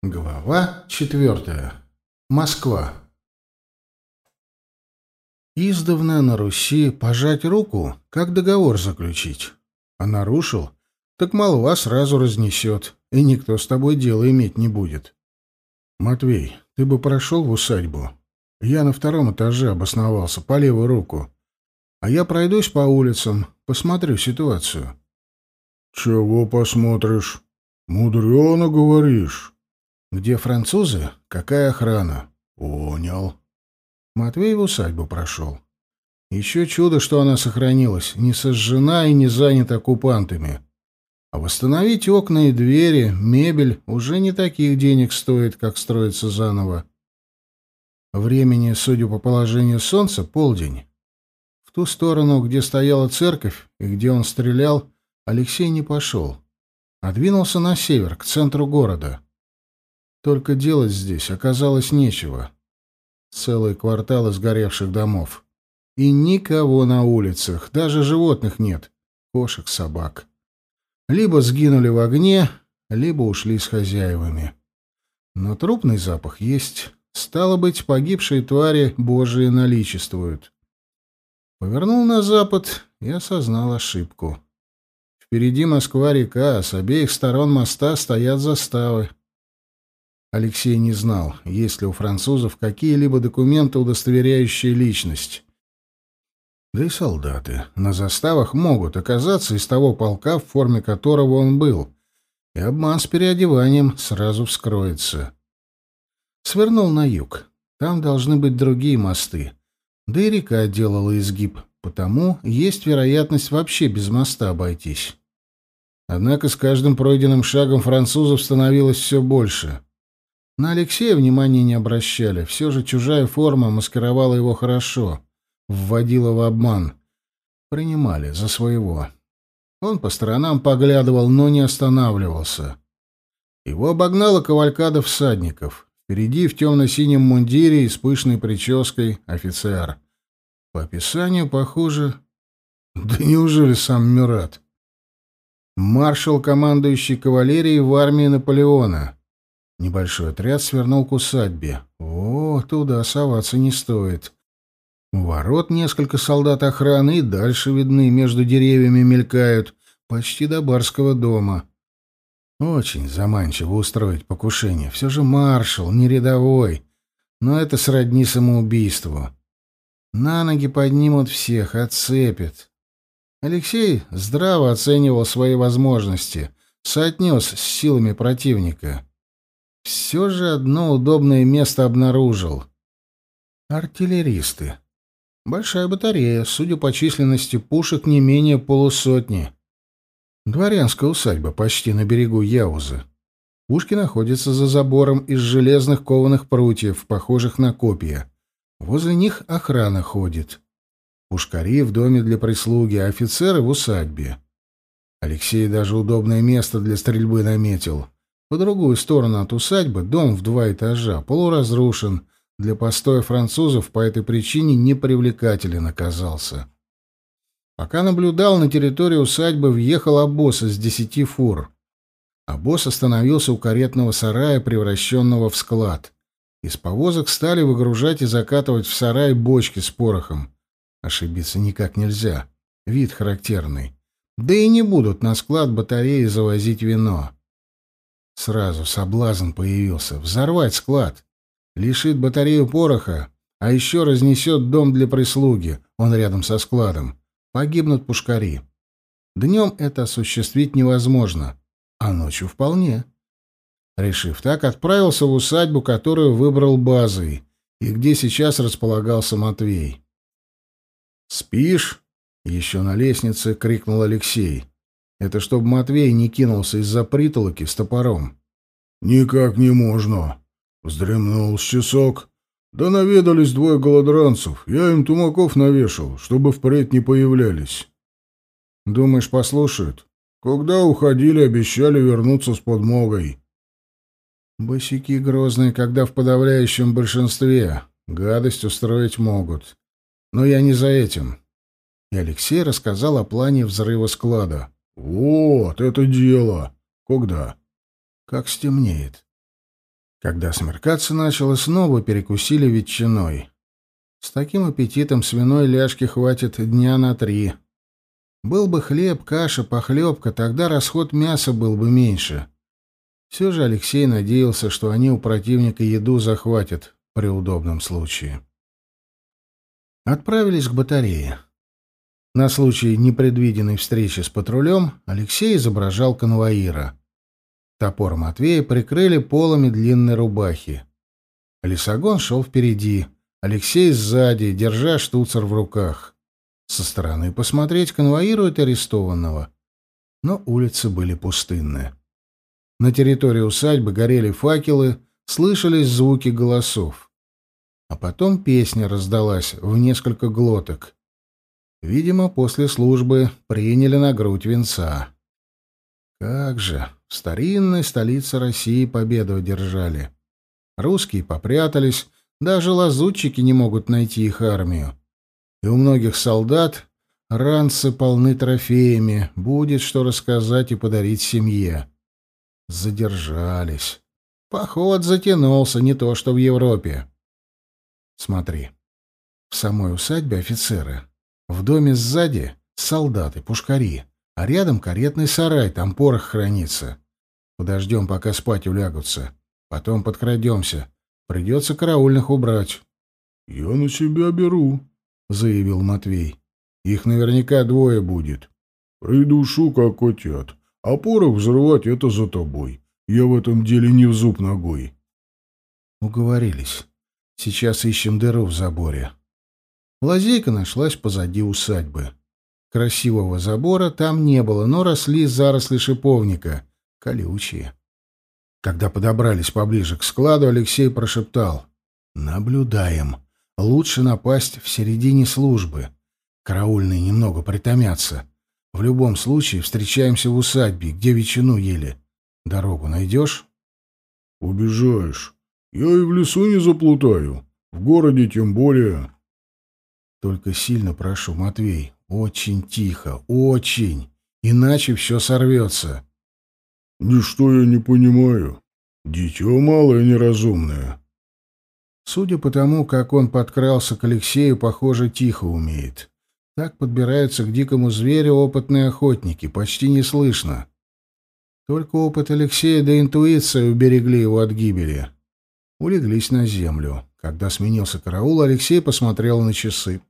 Глава четвертая. Москва. Издавна на Руси пожать руку, как договор заключить. А нарушил, так молва сразу разнесет, и никто с тобой дело иметь не будет. Матвей, ты бы прошел в усадьбу. Я на втором этаже обосновался, по левую руку. А я пройдусь по улицам, посмотрю ситуацию. — Чего посмотришь? Мудрено говоришь. Где французы, какая охрана? Понял. Матвей в усадьбу прошел. Еще чудо, что она сохранилась, не сожжена и не занята оккупантами. А восстановить окна и двери, мебель уже не таких денег стоит, как строится заново. Времени, судя по положению солнца, полдень. В ту сторону, где стояла церковь и где он стрелял, Алексей не пошел, а двинулся на север, к центру города. Только делать здесь оказалось нечего. Целый квартал сгоревших домов. И никого на улицах, даже животных нет. Кошек, собак. Либо сгинули в огне, либо ушли с хозяевами. Но трупный запах есть. Стало быть, погибшие твари божии наличествуют. Повернул на запад и осознал ошибку. Впереди Москва-река, с обеих сторон моста стоят заставы. Алексей не знал, есть ли у французов какие-либо документы, удостоверяющие личность. Да и солдаты на заставах могут оказаться из того полка, в форме которого он был, и обман с переодеванием сразу вскроется. Свернул на юг. Там должны быть другие мосты. Да и река делала изгиб, потому есть вероятность вообще без моста обойтись. Однако с каждым пройденным шагом французов становилось все больше — на Алексея внимания не обращали. Все же чужая форма маскировала его хорошо, вводила в обман. Принимали за своего. Он по сторонам поглядывал, но не останавливался. Его обогнала кавалькада всадников. Впереди в темно-синем мундире и с пышной прической офицер. По описанию похоже... Да неужели сам Мюрат? Маршал, командующий кавалерией в армии Наполеона. Небольшой отряд свернул к усадьбе. О, туда соваться не стоит. У ворот несколько солдат охраны дальше видны, между деревьями мелькают, почти до барского дома. Очень заманчиво устроить покушение. Все же маршал, не рядовой. Но это сродни самоубийству. На ноги поднимут всех, отцепят. Алексей здраво оценивал свои возможности, соотнес с силами противника все же одно удобное место обнаружил. Артиллеристы. Большая батарея, судя по численности пушек, не менее полусотни. Дворянская усадьба почти на берегу Яузы. Пушки находятся за забором из железных кованых прутьев, похожих на копья. Возле них охрана ходит. Пушкари в доме для прислуги, а офицеры в усадьбе. Алексей даже удобное место для стрельбы наметил. По другую сторону от усадьбы дом в два этажа, полуразрушен, для постоя французов по этой причине непривлекателен оказался. Пока наблюдал, на территорию усадьбы въехал обоз из десяти фур. Обоз остановился у каретного сарая, превращенного в склад. Из повозок стали выгружать и закатывать в сарай бочки с порохом. Ошибиться никак нельзя. Вид характерный. Да и не будут на склад батареи завозить вино. Сразу соблазн появился. Взорвать склад. Лишит батарею пороха, а еще разнесет дом для прислуги. Он рядом со складом. Погибнут пушкари. Днем это осуществить невозможно, а ночью вполне. Решив так, отправился в усадьбу, которую выбрал базой, и где сейчас располагался Матвей. «Спишь?» — еще на лестнице крикнул Алексей. Это чтобы Матвей не кинулся из-за притолоки с топором. «Никак не можно». Вздремнул с часок. Да наведались двое голодранцев. Я им тумаков навешал, чтобы впредь не появлялись. Думаешь, послушают? Когда уходили, обещали вернуться с подмогой. Босики грозные, когда в подавляющем большинстве. Гадость устроить могут. Но я не за этим. И Алексей рассказал о плане взрыва склада. «Вот это дело! Когда?» «Как стемнеет». Когда смеркаться начало, снова перекусили ветчиной. С таким аппетитом свиной ляжки хватит дня на три. Был бы хлеб, каша, похлебка, тогда расход мяса был бы меньше. Все же Алексей надеялся, что они у противника еду захватят при удобном случае. Отправились к батарее. На случай непредвиденной встречи с патрулем Алексей изображал конвоира. Топор Матвея прикрыли полами длинной рубахи. Лисогон шел впереди, Алексей сзади, держа штуцер в руках. Со стороны посмотреть конвоируют арестованного. Но улицы были пустынны. На территории усадьбы горели факелы, слышались звуки голосов. А потом песня раздалась в несколько глоток. Видимо, после службы приняли на грудь венца. Как же, в старинной столице России победу одержали. Русские попрятались, даже лазутчики не могут найти их армию. И у многих солдат ранцы полны трофеями, будет что рассказать и подарить семье. Задержались. Поход затянулся, не то что в Европе. Смотри. В самой усадьбе офицеры. В доме сзади солдаты, пушкари. А рядом каретный сарай, там порох хранится. Подождем, пока спать улягутся. Потом подкрадемся. Придется караульных убрать. — Я на себя беру, — заявил Матвей. — Их наверняка двое будет. Придушу, как котят. А порох взрывать — это за тобой. Я в этом деле не в зуб ногой. Уговорились. Сейчас ищем дыру в заборе. Лазейка нашлась позади усадьбы. Красивого забора там не было, но росли заросли шиповника, колючие. Когда подобрались поближе к складу, Алексей прошептал. «Наблюдаем. Лучше напасть в середине службы. Караульные немного притомятся. В любом случае встречаемся в усадьбе, где ветчину ели. Дорогу найдешь?» «Убежаешь. Я и в лесу не заплутаю. В городе тем более...» «Только сильно прошу, Матвей, очень тихо, очень, иначе все сорвется». «Ничто я не понимаю. Дитё малое неразумное». Судя по тому, как он подкрался к Алексею, похоже, тихо умеет. Так подбираются к дикому зверю опытные охотники, почти не слышно. Только опыт Алексея да интуиция уберегли его от гибели. Улеглись на землю. Когда сменился караул, Алексей посмотрел на часы.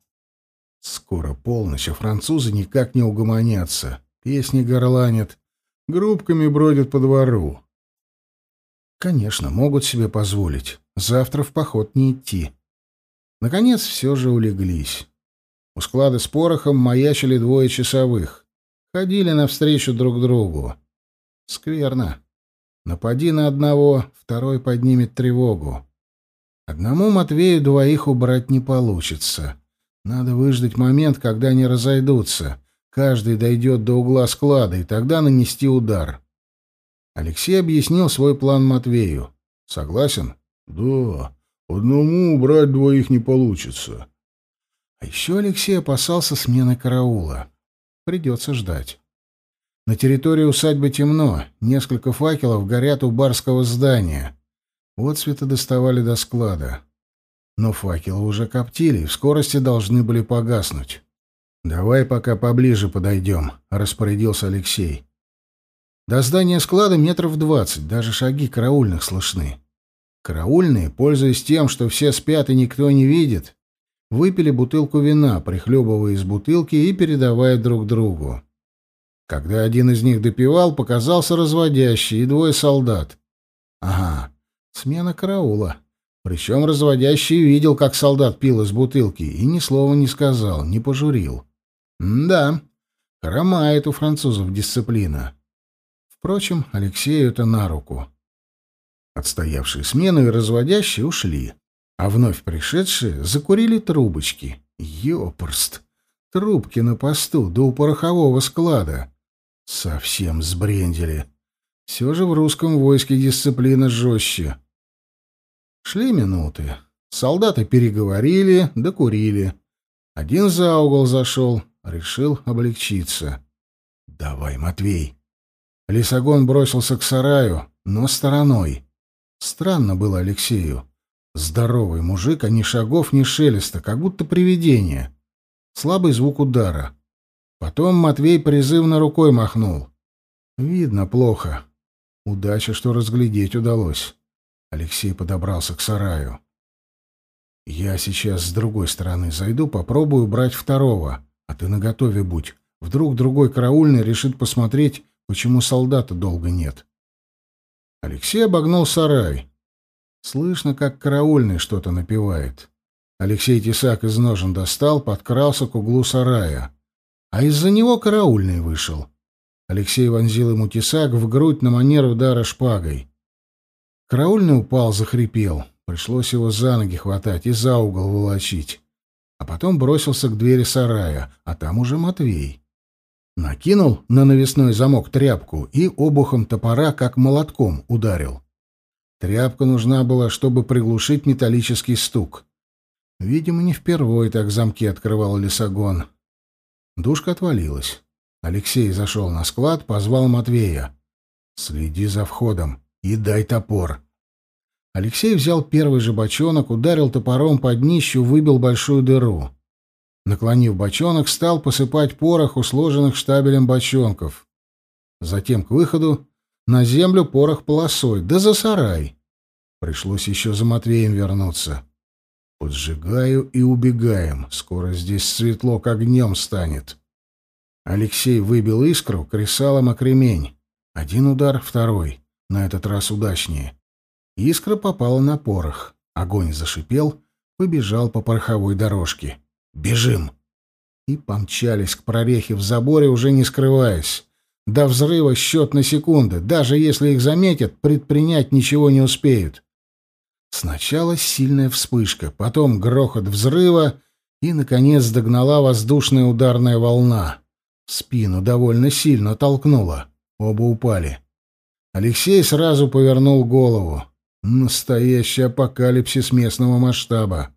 Скоро полночь, а французы никак не угомонятся. Песни горланят, группками бродят по двору. Конечно, могут себе позволить. Завтра в поход не идти. Наконец все же улеглись. У склада с порохом маячили двое часовых. Ходили навстречу друг другу. Скверно. Напади на одного, второй поднимет тревогу. Одному Матвею двоих убрать не получится. Надо выждать момент, когда они разойдутся. Каждый дойдет до угла склада, и тогда нанести удар. Алексей объяснил свой план Матвею. Согласен? Да. Одному убрать двоих не получится. А еще Алексей опасался смены караула. Придется ждать. На территории усадьбы темно, несколько факелов горят у барского здания. Вот света доставали до склада. Но факелы уже коптили в скорости должны были погаснуть. «Давай пока поближе подойдем», — распорядился Алексей. До здания склада метров двадцать, даже шаги караульных слышны. Караульные, пользуясь тем, что все спят и никто не видит, выпили бутылку вина, прихлебывая из бутылки и передавая друг другу. Когда один из них допивал, показался разводящий и двое солдат. Ага, смена караула. Причем разводящий видел, как солдат пил из бутылки, и ни слова не сказал, не пожурил. Да, хромает у французов дисциплина. Впрочем, Алексею это на руку. Отстоявшие смену и разводящие ушли, а вновь пришедшие закурили трубочки. Ёпрст! Трубки на посту, да у порохового склада. Совсем сбрендели. Все же в русском войске дисциплина жестче. Шли минуты. Солдаты переговорили, докурили. Один за угол зашел, решил облегчиться. «Давай, Матвей!» Лисогон бросился к сараю, но стороной. Странно было Алексею. Здоровый мужик, а ни шагов, ни шелеста, как будто привидение. Слабый звук удара. Потом Матвей призывно рукой махнул. Видно плохо. Удача, что разглядеть удалось. Алексей подобрался к сараю. «Я сейчас с другой стороны зайду, попробую брать второго, а ты наготове будь. Вдруг другой караульный решит посмотреть, почему солдата долго нет». Алексей обогнул сарай. Слышно, как караульный что-то напевает. Алексей тесак из ножен достал, подкрался к углу сарая. А из-за него караульный вышел. Алексей вонзил ему тесак в грудь на манер удара шпагой. Караульный упал, захрипел. Пришлось его за ноги хватать и за угол волочить. А потом бросился к двери сарая, а там уже Матвей. Накинул на навесной замок тряпку и обухом топора, как молотком, ударил. Тряпка нужна была, чтобы приглушить металлический стук. Видимо, не впервые так замки открывал лесогон. Душка отвалилась. Алексей зашел на склад, позвал Матвея. «Следи за входом и дай топор». Алексей взял первый же бочонок, ударил топором под днищу, выбил большую дыру. Наклонив бочонок, стал посыпать порох у сложенных штабелем бочонков. Затем к выходу на землю порох полосой, да за сарай. Пришлось еще за Матвеем вернуться. Поджигаю и убегаем. Скоро здесь светло, как огнем станет. Алексей выбил искру кресалом о кремень. Один удар, второй. На этот раз удачнее. Искра попала на порох. Огонь зашипел, побежал по пороховой дорожке. «Бежим!» И помчались к прорехе в заборе, уже не скрываясь. До взрыва счет на секунды. Даже если их заметят, предпринять ничего не успеют. Сначала сильная вспышка, потом грохот взрыва и, наконец, догнала воздушная ударная волна. В спину довольно сильно толкнула. Оба упали. Алексей сразу повернул голову. Настоящий апокалипсис местного масштаба.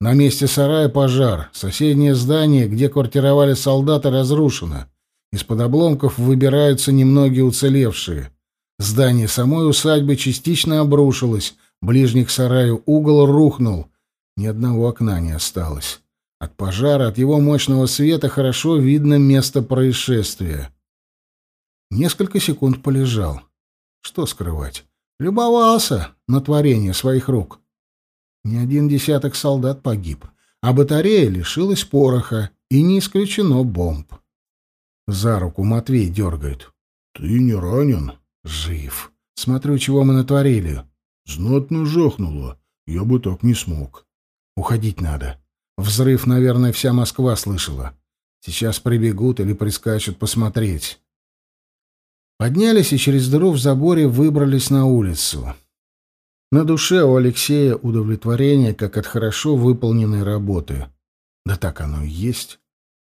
На месте сарая пожар. Соседнее здание, где квартировали солдаты, разрушено. Из-под обломков выбираются немногие уцелевшие. Здание самой усадьбы частично обрушилось. Ближний к сараю угол рухнул. Ни одного окна не осталось. От пожара, от его мощного света хорошо видно место происшествия. Несколько секунд полежал. Что скрывать? Любовался на творение своих рук. Ни один десяток солдат погиб, а батарея лишилась пороха, и не исключено бомб. За руку Матвей дергает. «Ты не ранен?» «Жив. Смотрю, чего мы натворили». «Знатно жахнуло. Я бы так не смог». «Уходить надо. Взрыв, наверное, вся Москва слышала. Сейчас прибегут или прискачут посмотреть». Поднялись и через дыру в заборе выбрались на улицу. На душе у Алексея удовлетворение, как от хорошо выполненной работы. Да так оно и есть.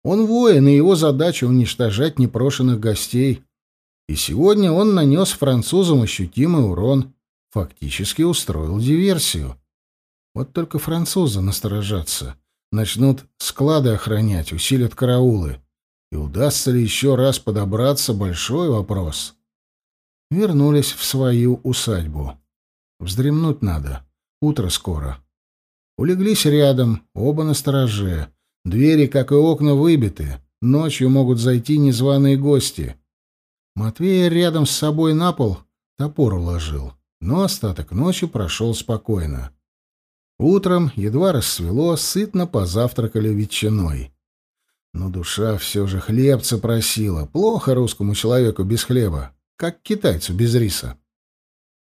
Он воин, и его задача уничтожать непрошенных гостей. И сегодня он нанес французам ощутимый урон, фактически устроил диверсию. Вот только французы насторожатся, начнут склады охранять, усилят караулы. И удастся ли еще раз подобраться — большой вопрос. Вернулись в свою усадьбу. Вздремнуть надо. Утро скоро. Улеглись рядом, оба на стороже. Двери, как и окна, выбиты. Ночью могут зайти незваные гости. Матвея рядом с собой на пол топор уложил, но остаток ночи прошел спокойно. Утром, едва рассвело, сытно позавтракали ветчиной. Но душа все же хлебца просила. Плохо русскому человеку без хлеба, как китайцу без риса.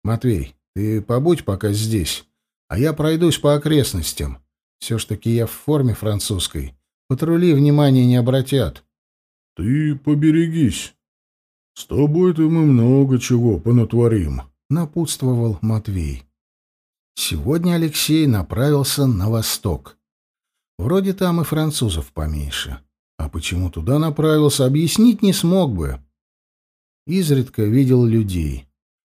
«Матвей, ты побудь пока здесь, а я пройдусь по окрестностям. Все ж таки я в форме французской. Патрули внимания не обратят». «Ты поберегись. С тобой-то мы много чего понатворим», — напутствовал Матвей. Сегодня Алексей направился на восток. Вроде там и французов поменьше. А почему туда направился, объяснить не смог бы. Изредка видел людей.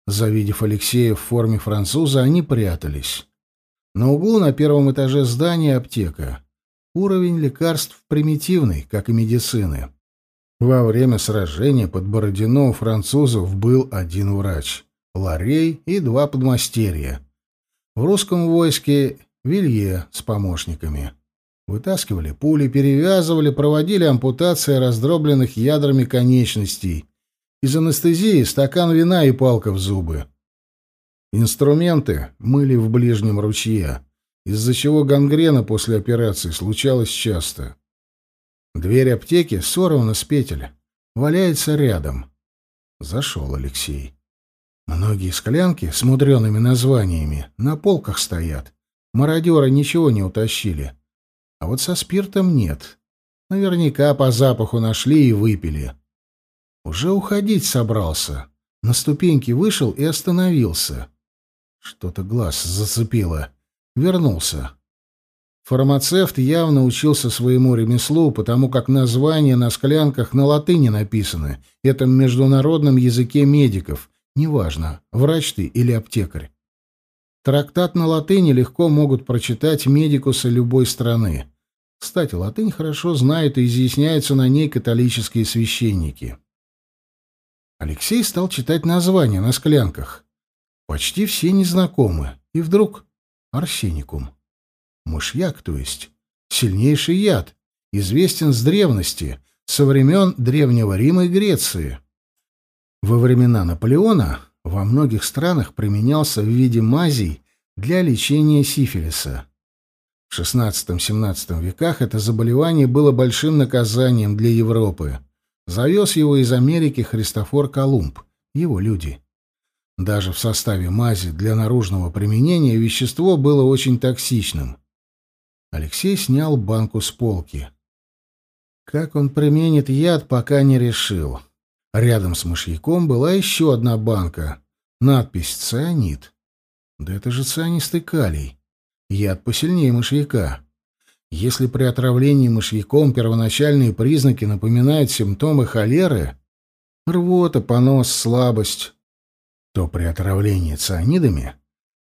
Завидев Алексея в форме француза, они прятались. На углу на первом этаже здания аптека. Уровень лекарств примитивный, как и медицины. Во время сражения под Бородино у французов был один врач. Ларей и два подмастерья. В русском войске Вилье с помощниками. Вытаскивали пули, перевязывали, проводили ампутации раздробленных ядрами конечностей. Из анестезии стакан вина и палка в зубы. Инструменты мыли в ближнем ручье, из-за чего гангрена после операции случалась часто. Дверь аптеки сорвана с петель, валяется рядом. Зашел Алексей. Многие склянки с мудреными названиями на полках стоят. Мародеры ничего не утащили. А вот со спиртом нет. Наверняка по запаху нашли и выпили. Уже уходить собрался. На ступеньки вышел и остановился. Что-то глаз зацепило. Вернулся. Фармацевт явно учился своему ремеслу, потому как названия на склянках на латыни написаны, этом международном языке медиков, неважно, врач ты или аптекарь. Трактат на латыни легко могут прочитать медикусы любой страны. Кстати, латынь хорошо знают и изъясняются на ней католические священники. Алексей стал читать названия на склянках. Почти все незнакомы. И вдруг арсеникум. Мышьяк, то есть. Сильнейший яд. Известен с древности, со времен Древнего Рима и Греции. Во времена Наполеона во многих странах применялся в виде мазей для лечения сифилиса. В XVI-XVII веках это заболевание было большим наказанием для Европы. Завез его из Америки Христофор Колумб, его люди. Даже в составе мази для наружного применения вещество было очень токсичным. Алексей снял банку с полки. Как он применит яд, пока не решил. Рядом с мышьяком была еще одна банка. Надпись «Цианид». Да это же цианистый калий. Яд посильнее мышьяка. Если при отравлении мышьяком первоначальные признаки напоминают симптомы холеры, рвота, понос, слабость, то при отравлении цианидами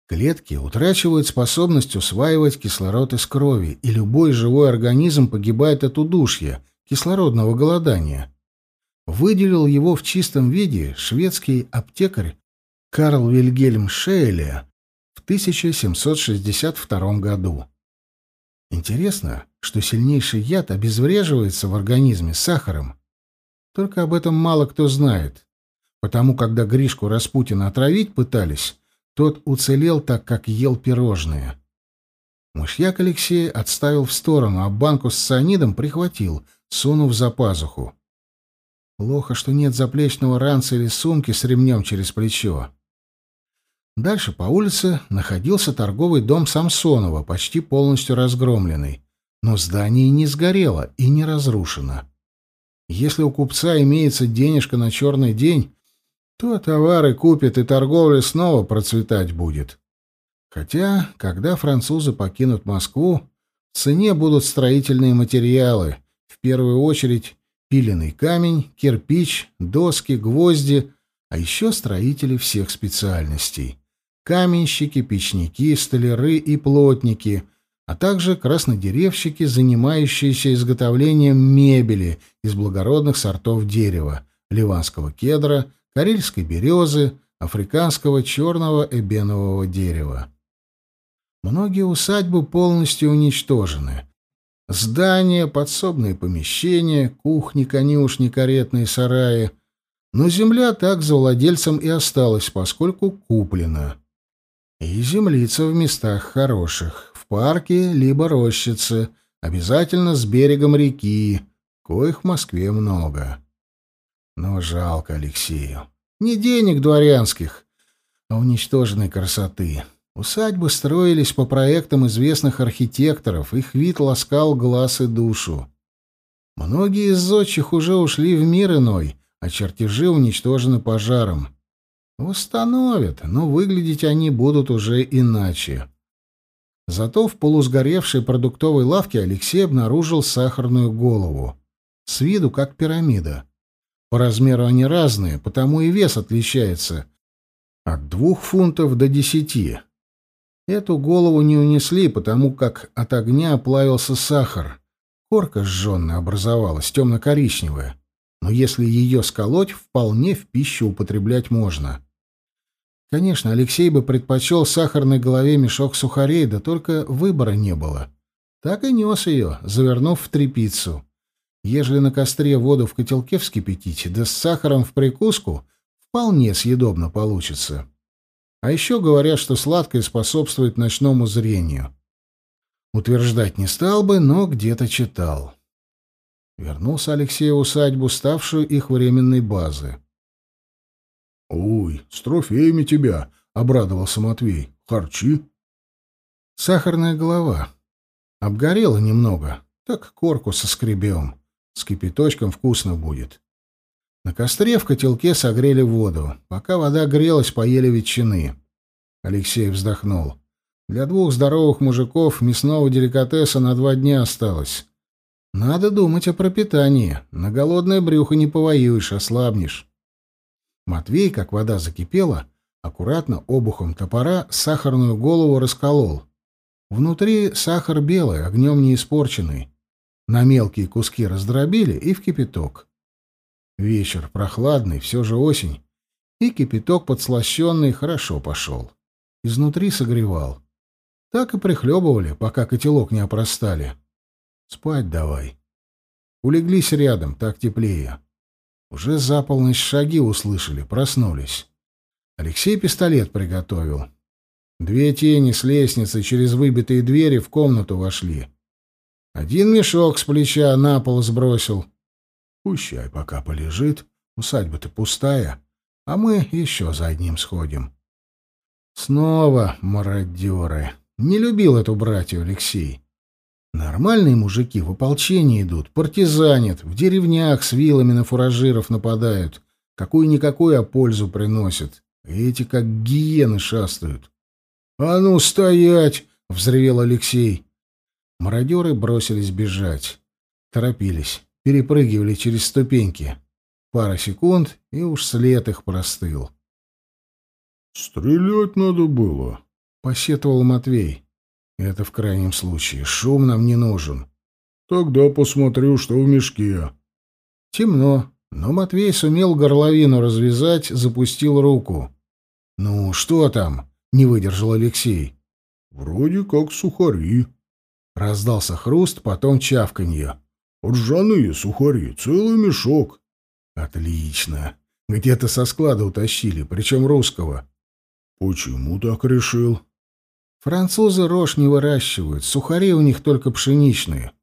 клетки утрачивают способность усваивать кислород из крови, и любой живой организм погибает от удушья, кислородного голодания. Выделил его в чистом виде шведский аптекарь Карл Вильгельм Шейле в 1762 году. Интересно, что сильнейший яд обезвреживается в организме сахаром. Только об этом мало кто знает. Потому когда Гришку Распутина отравить пытались, тот уцелел так, как ел пирожные. Мышьяк Алексей отставил в сторону, а банку с цианидом прихватил, сунув за пазуху. Плохо, что нет заплечного ранца или сумки с ремнем через плечо. Дальше по улице находился торговый дом Самсонова, почти полностью разгромленный. Но здание не сгорело и не разрушено. Если у купца имеется денежка на черный день, то товары купит и торговля снова процветать будет. Хотя, когда французы покинут Москву, в цене будут строительные материалы, в первую очередь пиленый камень, кирпич, доски, гвозди, а еще строители всех специальностей. Каменщики, печники, столяры и плотники, а также краснодеревщики, занимающиеся изготовлением мебели из благородных сортов дерева, ливанского кедра, карельской березы, африканского черного эбенового дерева. Многие усадьбы полностью уничтожены. Здания, подсобные помещения, кухни, конюшни, каретные сараи. Но земля так за владельцем и осталась, поскольку куплена. И землица в местах хороших, в парке либо рощице, обязательно с берегом реки, коих в Москве много. Но жалко Алексею. Не денег дворянских, а уничтоженной красоты. Усадьбы строились по проектам известных архитекторов, их вид ласкал глаз и душу. Многие из зодчих уже ушли в мир иной, а чертежи уничтожены пожаром. Восстановят, но выглядеть они будут уже иначе. Зато в полусгоревшей продуктовой лавке Алексей обнаружил сахарную голову. С виду как пирамида. По размеру они разные, потому и вес отличается. От двух фунтов до десяти. Эту голову не унесли, потому как от огня плавился сахар. Корка сжженная образовалась, темно-коричневая. Но если ее сколоть, вполне в пищу употреблять можно. Конечно, Алексей бы предпочел сахарной голове мешок сухарей, да только выбора не было. Так и нес ее, завернув в тряпицу. Ежели на костре воду в котелке вскипятить, да с сахаром в прикуску, вполне съедобно получится. А еще говорят, что сладкое способствует ночному зрению. Утверждать не стал бы, но где-то читал. Вернулся Алексей в усадьбу, ставшую их временной базой. «Ой, с трофеями тебя!» — обрадовался Матвей. «Харчи?» «Сахарная голова. Обгорела немного. Так корку соскребем. С кипяточком вкусно будет». На костре в котелке согрели воду. Пока вода грелась, поели ветчины. Алексей вздохнул. Для двух здоровых мужиков мясного деликатеса на два дня осталось. Надо думать о пропитании. На голодное брюхо не повоюешь, ослабнешь. Матвей, как вода закипела, аккуратно обухом топора сахарную голову расколол. Внутри сахар белый, огнем не испорченный. На мелкие куски раздробили и в кипяток. Вечер прохладный, все же осень, и кипяток подслащенный хорошо пошел. Изнутри согревал. Так и прихлебывали, пока котелок не опростали. Спать давай. Улеглись рядом, так теплее. Уже за полночь шаги услышали, проснулись. Алексей пистолет приготовил. Две тени с лестницы через выбитые двери в комнату вошли. Один мешок с плеча на пол сбросил. Пущай пока полежит, усадьба-то пустая, а мы еще за одним сходим. Снова мародеры. Не любил эту братью Алексей. Нормальные мужики в ополчение идут, партизанят, в деревнях с вилами на фуражиров нападают, какую-никакую а пользу приносят. Эти как гиены шастают. — А ну, стоять! — взревел Алексей. Мародеры бросились бежать. Торопились, перепрыгивали через ступеньки. Пара секунд, и уж след их простыл. — Стрелять надо было, — посетовал Матвей. Это в крайнем случае. Шум нам не нужен. Тогда посмотрю, что в мешке. Темно, но Матвей сумел горловину развязать, запустил руку. Ну, что там? Не выдержал Алексей. Вроде как сухари. Раздался хруст, потом чавканье. Ржаные сухари, целый мешок. Отлично. Где-то со склада утащили, причем русского. Почему так решил? Французы рожь не выращивают, сухари у них только пшеничные.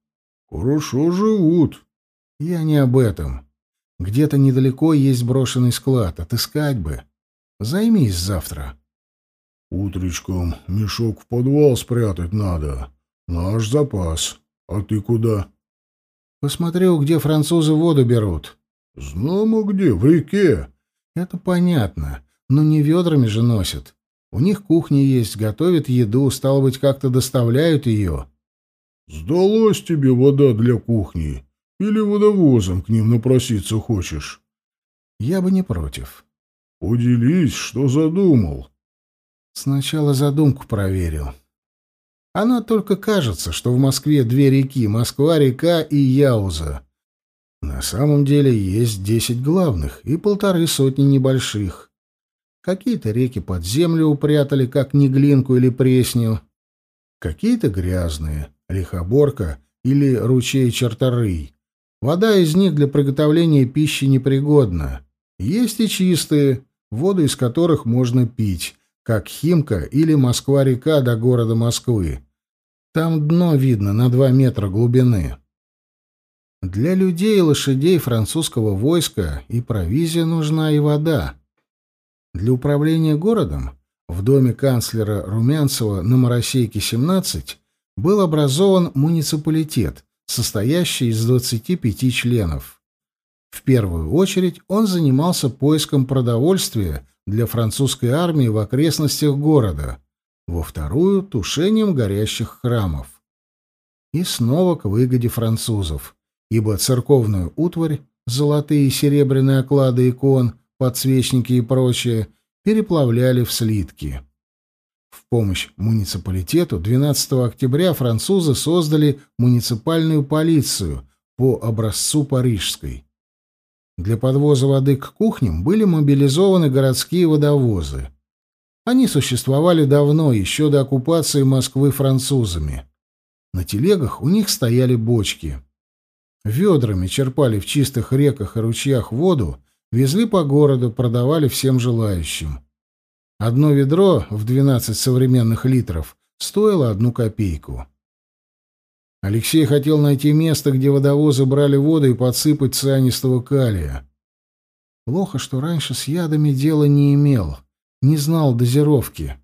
Хорошо живут. Я не об этом. Где-то недалеко есть брошенный склад, отыскать бы. Займись завтра. Утречком мешок в подвал спрятать надо. Наш запас. А ты куда? Посмотрю, где французы воду берут. Знамо где, в реке. Это понятно, но не ведрами же носят. У них кухня есть, готовят еду, стало быть, как-то доставляют ее. Сдалась тебе вода для кухни? Или водовозом к ним напроситься хочешь? Я бы не против. Поделись, что задумал. Сначала задумку проверил. Она только кажется, что в Москве две реки — Москва-река и Яуза. На самом деле есть десять главных и полторы сотни небольших. Какие-то реки под землю упрятали, как неглинку или пресню. Какие-то грязные, лихоборка или ручей Черторый. Вода из них для приготовления пищи непригодна. Есть и чистые, воду из которых можно пить, как Химка или Москва-река до города Москвы. Там дно видно на два метра глубины. Для людей и лошадей французского войска и провизия нужна, и вода. Для управления городом в доме канцлера Румянцева на Моросейке, 17, был образован муниципалитет, состоящий из 25 членов. В первую очередь он занимался поиском продовольствия для французской армии в окрестностях города, во вторую — тушением горящих храмов. И снова к выгоде французов, ибо церковную утварь, золотые и серебряные оклады икон, подсвечники и прочее, переплавляли в слитки. В помощь муниципалитету 12 октября французы создали муниципальную полицию по образцу парижской. Для подвоза воды к кухням были мобилизованы городские водовозы. Они существовали давно, еще до оккупации Москвы французами. На телегах у них стояли бочки. Ведрами черпали в чистых реках и ручьях воду, везли по городу, продавали всем желающим. Одно ведро в 12 современных литров стоило одну копейку. Алексей хотел найти место, где водовозы брали воду и подсыпать цианистого калия. Плохо, что раньше с ядами дела не имел, не знал дозировки.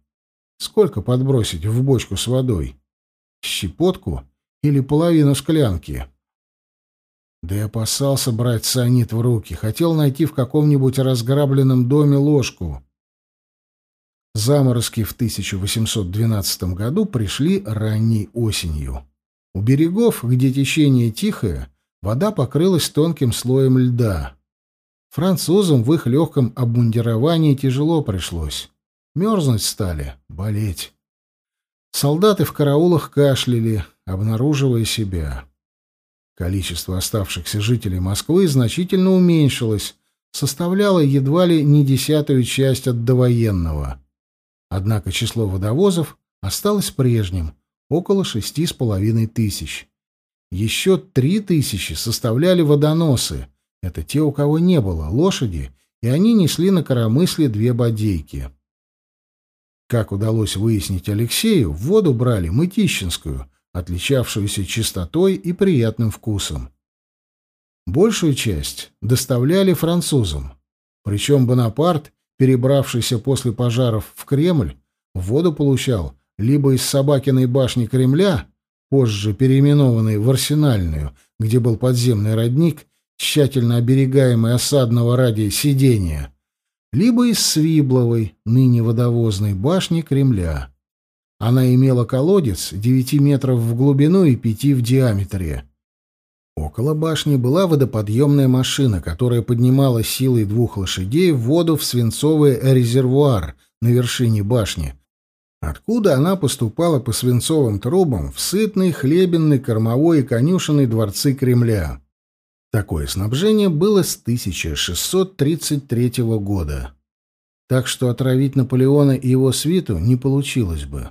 Сколько подбросить в бочку с водой? Щепотку или половину склянки? Да и опасался брать цианид в руки, хотел найти в каком-нибудь разграбленном доме ложку. Заморозки в 1812 году пришли ранней осенью. У берегов, где течение тихое, вода покрылась тонким слоем льда. Французам в их легком обмундировании тяжело пришлось. Мерзнуть стали, болеть. Солдаты в караулах кашляли, обнаруживая себя. Количество оставшихся жителей Москвы значительно уменьшилось, составляло едва ли не десятую часть от довоенного. Однако число водовозов осталось прежним — около шести с половиной тысяч. Еще три тысячи составляли водоносы. Это те, у кого не было лошади, и они несли на коромысле две бодейки. Как удалось выяснить Алексею, воду брали мытищинскую, отличавшуюся чистотой и приятным вкусом. Большую часть доставляли французам. Причем Бонапарт, перебравшийся после пожаров в Кремль, воду получал либо из Собакиной башни Кремля, позже переименованной в Арсенальную, где был подземный родник, тщательно оберегаемый осадного ради сидения, либо из Свибловой, ныне водовозной башни Кремля. Она имела колодец 9 метров в глубину и 5 в диаметре. Около башни была водоподъемная машина, которая поднимала силой двух лошадей воду в свинцовый резервуар на вершине башни, откуда она поступала по свинцовым трубам в сытный, хлебенный, кормовой и конюшенный дворцы Кремля. Такое снабжение было с 1633 года. Так что отравить Наполеона и его свиту не получилось бы.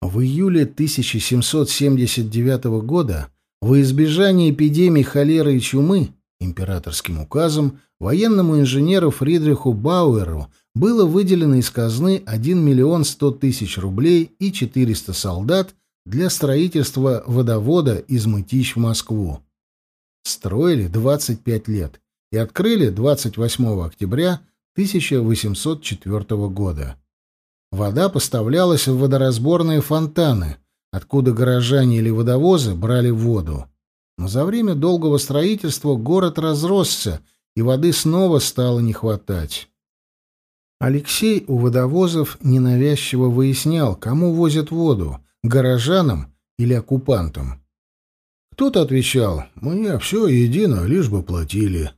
В июле 1779 года во избежание эпидемии холеры и чумы императорским указом военному инженеру Фридриху Бауэру было выделено из казны 1 миллион 100 тысяч рублей и 400 солдат для строительства водовода из Мытищ в Москву. Строили 25 лет и открыли 28 октября 1804 года. Вода поставлялась в водоразборные фонтаны, откуда горожане или водовозы брали воду. Но за время долгого строительства город разросся, и воды снова стало не хватать. Алексей у водовозов ненавязчиво выяснял, кому возят воду — горожанам или оккупантам. Кто-то отвечал «Мне все едино, лишь бы платили».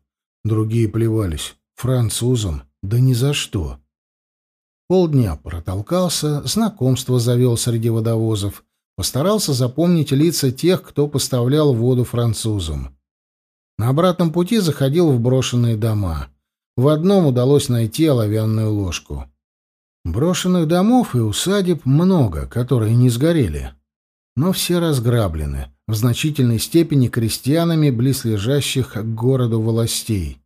Другие плевались «Французам, да ни за что». Полдня протолкался, знакомство завел среди водовозов, постарался запомнить лица тех, кто поставлял воду французам. На обратном пути заходил в брошенные дома — в одном удалось найти оловянную ложку. Брошенных домов и усадеб много, которые не сгорели. Но все разграблены, в значительной степени крестьянами близлежащих к городу властей.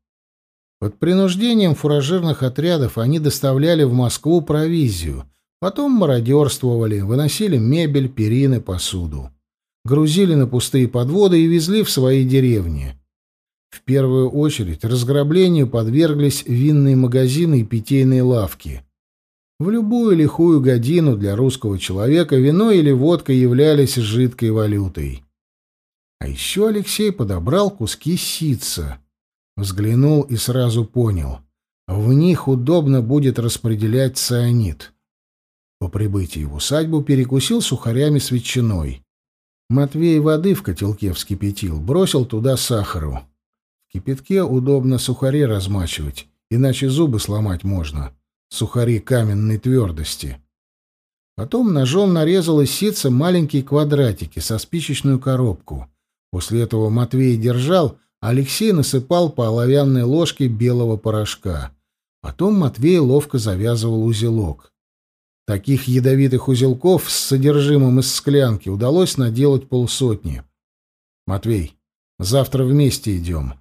Под принуждением фуражирных отрядов они доставляли в Москву провизию, потом мародерствовали, выносили мебель, перины, посуду. Грузили на пустые подводы и везли в свои деревни. В первую очередь разграблению подверглись винные магазины и питейные лавки. В любую лихую годину для русского человека вино или водка являлись жидкой валютой. А еще Алексей подобрал куски ситца. Взглянул и сразу понял. В них удобно будет распределять цианид. По прибытии в усадьбу перекусил сухарями с ветчиной. Матвей воды в котелке вскипятил, бросил туда сахару кипятке удобно сухари размачивать, иначе зубы сломать можно. Сухари каменной твердости. Потом ножом нарезал из ситца маленькие квадратики со спичечную коробку. После этого Матвей держал, а Алексей насыпал по оловянной ложке белого порошка. Потом Матвей ловко завязывал узелок. Таких ядовитых узелков с содержимым из склянки удалось наделать полсотни. «Матвей, завтра вместе идем.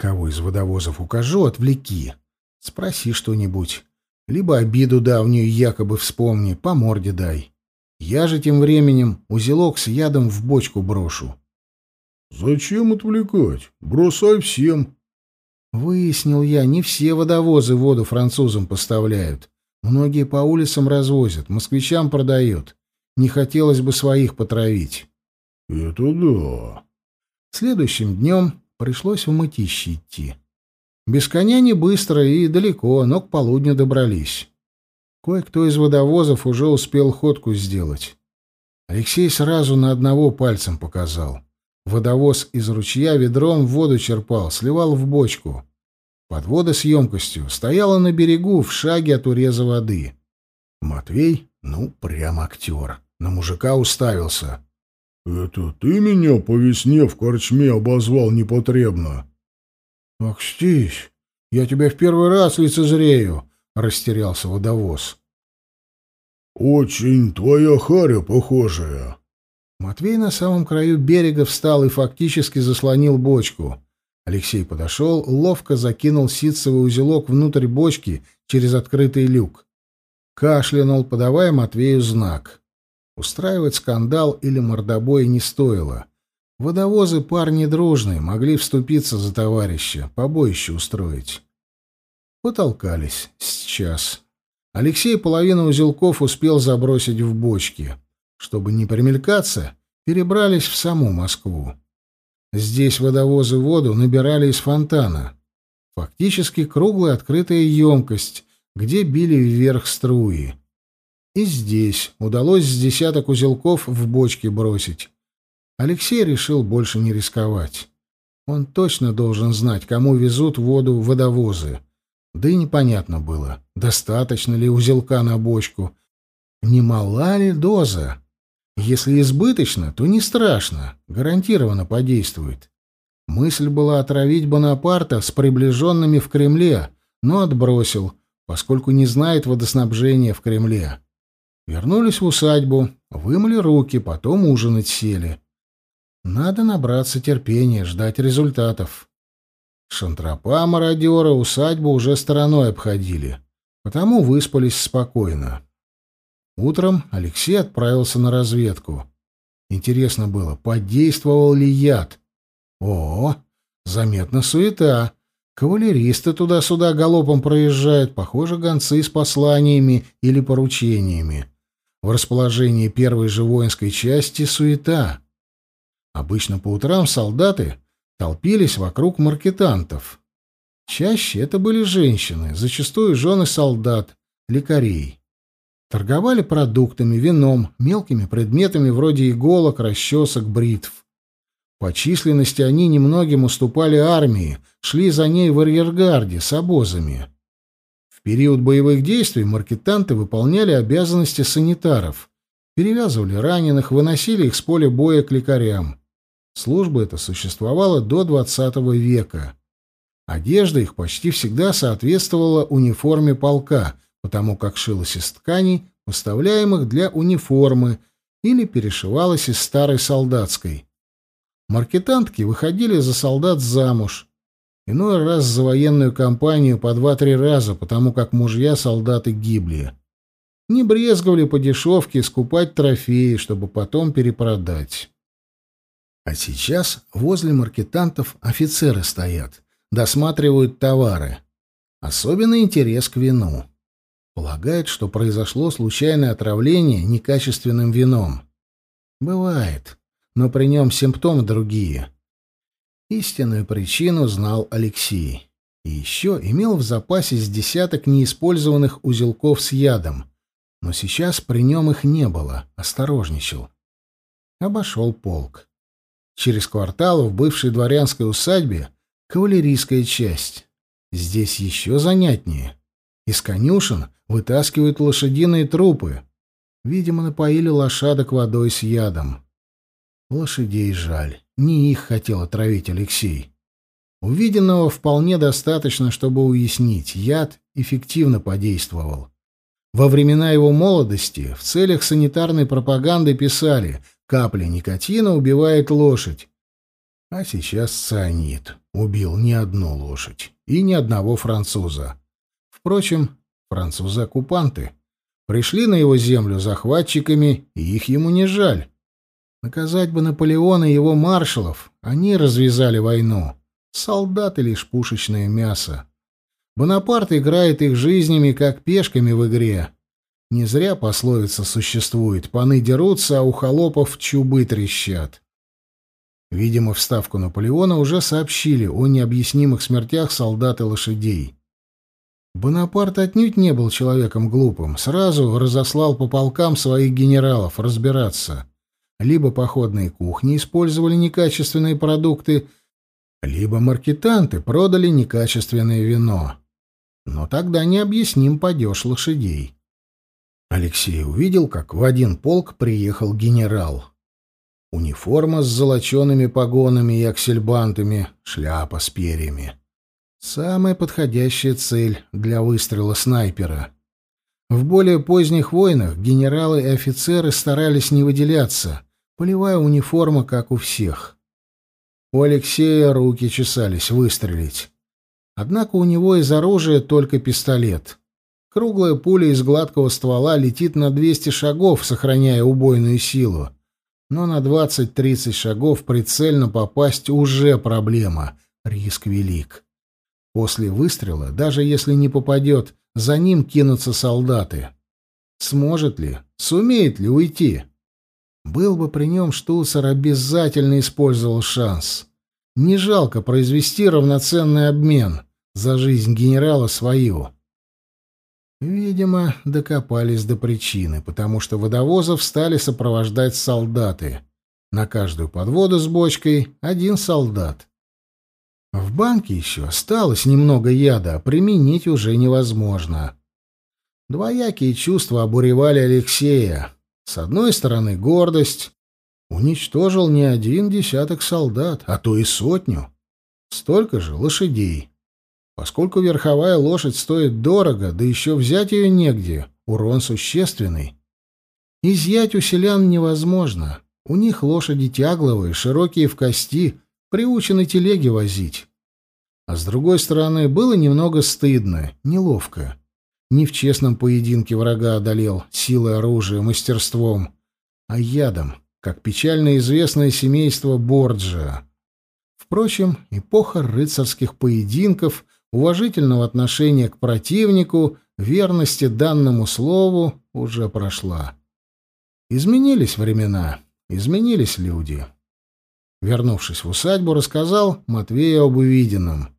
Кого из водовозов укажу, отвлеки. Спроси что-нибудь. Либо обиду давнюю якобы вспомни, по морде дай. Я же тем временем узелок с ядом в бочку брошу. «Зачем отвлекать? Бросай всем». Выяснил я, не все водовозы воду французам поставляют. Многие по улицам развозят, москвичам продают. Не хотелось бы своих потравить. «Это да». Следующим днем пришлось в мытище идти. Без коня не быстро и далеко, но к полудню добрались. Кое-кто из водовозов уже успел ходку сделать. Алексей сразу на одного пальцем показал. Водовоз из ручья ведром воду черпал, сливал в бочку. Подвода с емкостью стояла на берегу в шаге от уреза воды. Матвей, ну, прям актер, на мужика уставился. «Это ты меня по весне в корчме обозвал непотребно?» «Ах, стись, я тебя в первый раз лицезрею», — растерялся водовоз. «Очень твоя харя похожая», Матвей на самом краю берега встал и фактически заслонил бочку. Алексей подошел, ловко закинул ситцевый узелок внутрь бочки через открытый люк. Кашлянул, подавая Матвею знак. Устраивать скандал или мордобой не стоило. Водовозы парни дружные, могли вступиться за товарища, побоище устроить. Потолкались. Сейчас. Алексей половину узелков успел забросить в бочки чтобы не примелькаться, перебрались в саму Москву. Здесь водовозы воду набирали из фонтана. Фактически круглая открытая емкость, где били вверх струи. И здесь удалось с десяток узелков в бочке бросить. Алексей решил больше не рисковать. Он точно должен знать, кому везут воду водовозы. Да и непонятно было, достаточно ли узелка на бочку, не мала ли доза. Если избыточно, то не страшно, гарантированно подействует. Мысль была отравить Бонапарта с приближенными в Кремле, но отбросил, поскольку не знает водоснабжения в Кремле. Вернулись в усадьбу, вымыли руки, потом ужинать сели. Надо набраться терпения, ждать результатов. Шантропа, мародера, усадьбу уже стороной обходили, потому выспались спокойно. Утром Алексей отправился на разведку. Интересно было, подействовал ли яд. О, заметна суета. Кавалеристы туда-сюда галопом проезжают, похоже, гонцы с посланиями или поручениями. В расположении первой же воинской части суета. Обычно по утрам солдаты толпились вокруг маркетантов. Чаще это были женщины, зачастую жены солдат, лекарей. Торговали продуктами, вином, мелкими предметами вроде иголок, расчесок, бритв. По численности они немногим уступали армии, шли за ней в арьергарде с обозами. В период боевых действий маркетанты выполняли обязанности санитаров, перевязывали раненых, выносили их с поля боя к лекарям. Служба эта существовала до XX века. Одежда их почти всегда соответствовала униформе полка — потому как шилась из тканей, поставляемых для униформы, или перешивалась из старой солдатской. Маркетантки выходили за солдат замуж, иной раз за военную кампанию по два-три раза, потому как мужья солдаты гибли. Не брезговали по дешевке скупать трофеи, чтобы потом перепродать. А сейчас возле маркетантов офицеры стоят, досматривают товары. Особенный интерес к вину. Полагает, что произошло случайное отравление некачественным вином. Бывает, но при нем симптомы другие. Истинную причину знал Алексей. И еще имел в запасе с десяток неиспользованных узелков с ядом. Но сейчас при нем их не было, осторожничал. Обошел полк. Через квартал в бывшей дворянской усадьбе кавалерийская часть. Здесь еще занятнее. Из конюшен вытаскивают лошадиные трупы. Видимо, напоили лошадок водой с ядом. Лошадей жаль. Не их хотел отравить Алексей. Увиденного вполне достаточно, чтобы уяснить, яд эффективно подействовал. Во времена его молодости в целях санитарной пропаганды писали «капля никотина убивает лошадь». А сейчас цианид убил не одну лошадь и ни одного француза. Впрочем, французы-оккупанты пришли на его землю захватчиками, и их ему не жаль. Наказать бы Наполеона и его маршалов, они развязали войну. Солдаты лишь пушечное мясо. Бонапарт играет их жизнями, как пешками в игре. Не зря пословица существует «паны дерутся, а у холопов чубы трещат». Видимо, в ставку Наполеона уже сообщили о необъяснимых смертях солдат и лошадей. Бонапарт отнюдь не был человеком глупым, сразу разослал по полкам своих генералов разбираться. Либо походные кухни использовали некачественные продукты, либо маркетанты продали некачественное вино. Но тогда не объясним падеж лошадей. Алексей увидел, как в один полк приехал генерал. Униформа с золочеными погонами и аксельбантами, шляпа с перьями. Самая подходящая цель для выстрела снайпера. В более поздних войнах генералы и офицеры старались не выделяться, полевая униформа, как у всех. У Алексея руки чесались выстрелить. Однако у него из оружия только пистолет. Круглая пуля из гладкого ствола летит на 200 шагов, сохраняя убойную силу но на 20-30 шагов прицельно попасть уже проблема, риск велик. После выстрела, даже если не попадет, за ним кинутся солдаты. Сможет ли, сумеет ли уйти? Был бы при нем штуцер, обязательно использовал шанс. Не жалко произвести равноценный обмен за жизнь генерала свою. Видимо, докопались до причины, потому что водовозов стали сопровождать солдаты. На каждую подводу с бочкой один солдат. В банке еще осталось немного яда, а применить уже невозможно. Двоякие чувства обуревали Алексея. С одной стороны, гордость. Уничтожил не один десяток солдат, а то и сотню. Столько же лошадей. Поскольку верховая лошадь стоит дорого, да еще взять ее негде, урон существенный. Изъять у селян невозможно. У них лошади тягловые, широкие в кости, приучены телеги возить. А с другой стороны, было немного стыдно, неловко. Не в честном поединке врага одолел силой оружия, мастерством, а ядом, как печально известное семейство Борджа. Впрочем, эпоха рыцарских поединков — уважительного отношения к противнику, верности данному слову уже прошла. Изменились времена, изменились люди. Вернувшись в усадьбу, рассказал Матвею об увиденном.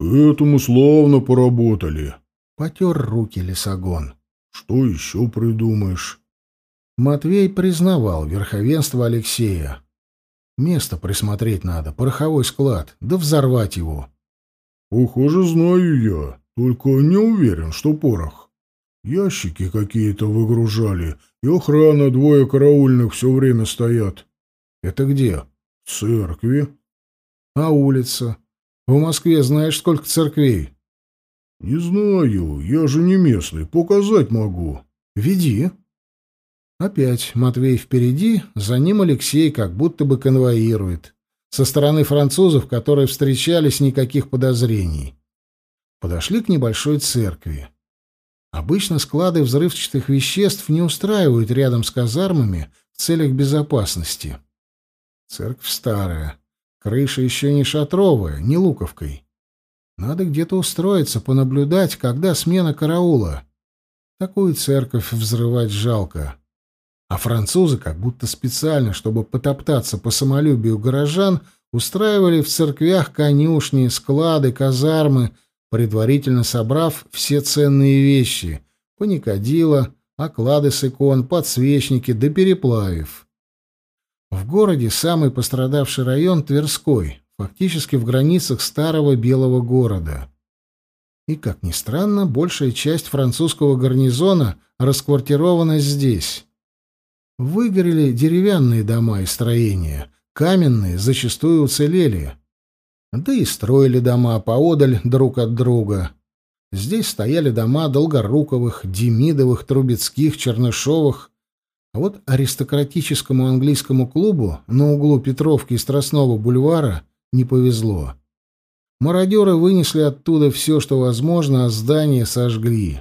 «Этому славно поработали», — потер руки лесогон. «Что еще придумаешь?» Матвей признавал верховенство Алексея. Место присмотреть надо, пороховой склад, да взорвать его. Похоже, знаю я, только не уверен, что порох. Ящики какие-то выгружали, и охрана двое караульных все время стоят. Это где? В церкви. А улица? В Москве знаешь, сколько церквей? Не знаю, я же не местный, показать могу. Веди. Опять Матвей впереди, за ним Алексей как будто бы конвоирует. Со стороны французов, которые встречались, никаких подозрений. Подошли к небольшой церкви. Обычно склады взрывчатых веществ не устраивают рядом с казармами в целях безопасности. Церковь старая, крыша еще не шатровая, не луковкой. Надо где-то устроиться, понаблюдать, когда смена караула. Такую церковь взрывать жалко. А французы, как будто специально, чтобы потоптаться по самолюбию горожан, устраивали в церквях конюшни, склады, казармы, предварительно собрав все ценные вещи — паникадила, оклады с икон, подсвечники да переплавив. В городе самый пострадавший район — Тверской, фактически в границах старого белого города. И, как ни странно, большая часть французского гарнизона расквартирована здесь. Выгорели деревянные дома и строения, каменные зачастую уцелели. Да и строили дома поодаль друг от друга. Здесь стояли дома Долгоруковых, Демидовых, Трубецких, Чернышовых. А вот аристократическому английскому клубу на углу Петровки и Страстного бульвара не повезло. Мародеры вынесли оттуда все, что возможно, а здание сожгли.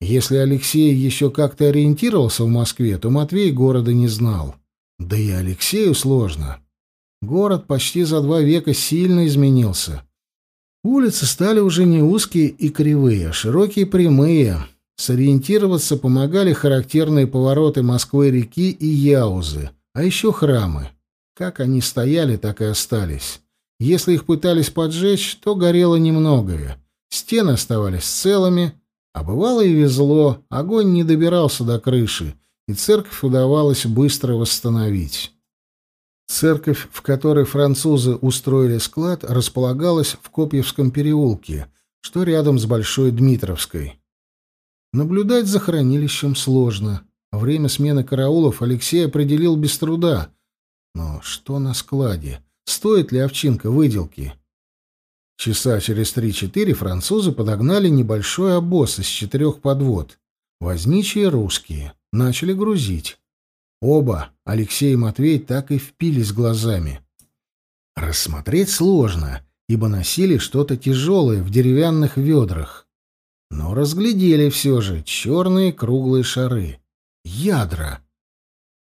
Если Алексей еще как-то ориентировался в Москве, то Матвей города не знал. Да и Алексею сложно. Город почти за два века сильно изменился. Улицы стали уже не узкие и кривые, а широкие и прямые. Сориентироваться помогали характерные повороты Москвы-реки и Яузы, а еще храмы. Как они стояли, так и остались. Если их пытались поджечь, то горело немногое. Стены оставались целыми, а бывало и везло, огонь не добирался до крыши, и церковь удавалось быстро восстановить. Церковь, в которой французы устроили склад, располагалась в Копьевском переулке, что рядом с Большой Дмитровской. Наблюдать за хранилищем сложно. Время смены караулов Алексей определил без труда. Но что на складе? Стоит ли овчинка выделки? Часа через три-четыре французы подогнали небольшой обоз из четырех подвод. Возничие русские. Начали грузить. Оба, Алексей и Матвей, так и впились глазами. Рассмотреть сложно, ибо носили что-то тяжелое в деревянных ведрах. Но разглядели все же черные круглые шары. Ядра.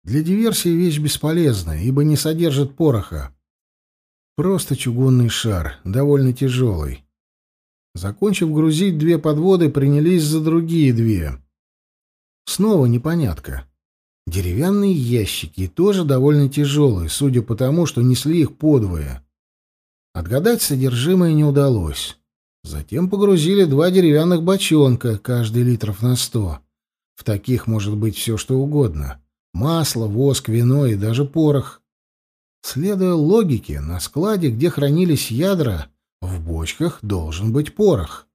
Для диверсии вещь бесполезная, ибо не содержит пороха. Просто чугунный шар, довольно тяжелый. Закончив грузить две подводы, принялись за другие две. Снова непонятка. Деревянные ящики, тоже довольно тяжелые, судя по тому, что несли их подвое. Отгадать содержимое не удалось. Затем погрузили два деревянных бочонка, каждый литров на сто. В таких может быть все, что угодно. Масло, воск, вино и даже порох. Следуя логике, на складе, где хранились ядра, в бочках должен быть порох.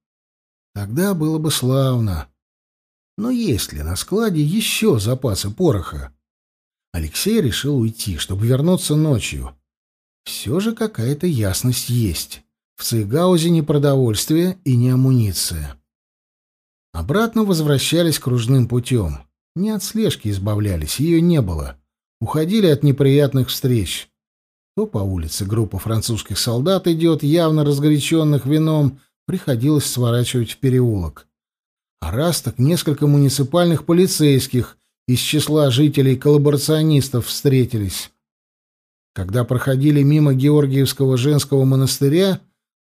Тогда было бы славно. Но есть ли на складе еще запасы пороха? Алексей решил уйти, чтобы вернуться ночью. Все же какая-то ясность есть. В Цейгаузе не продовольствие и не амуниция. Обратно возвращались кружным путем. Не от слежки избавлялись, ее не было. Уходили от неприятных встреч. То по улице группа французских солдат идет, явно разгоряченных вином, приходилось сворачивать в переулок а раз так несколько муниципальных полицейских из числа жителей-коллаборационистов встретились. Когда проходили мимо Георгиевского женского монастыря,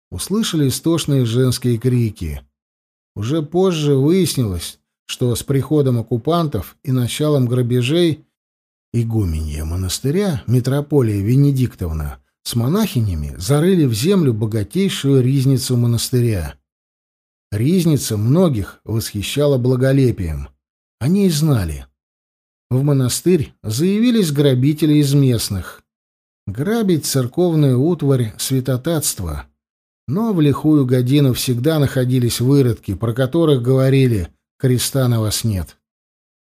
услышали истошные женские крики. Уже позже выяснилось, что с приходом оккупантов и началом грабежей игуменья монастыря, митрополия Венедиктовна, с монахинями зарыли в землю богатейшую ризницу монастыря. Ризница многих восхищала благолепием. Они и знали. В монастырь заявились грабители из местных. Грабить церковную утварь — святотатство. Но в лихую годину всегда находились выродки, про которых говорили «креста на вас нет».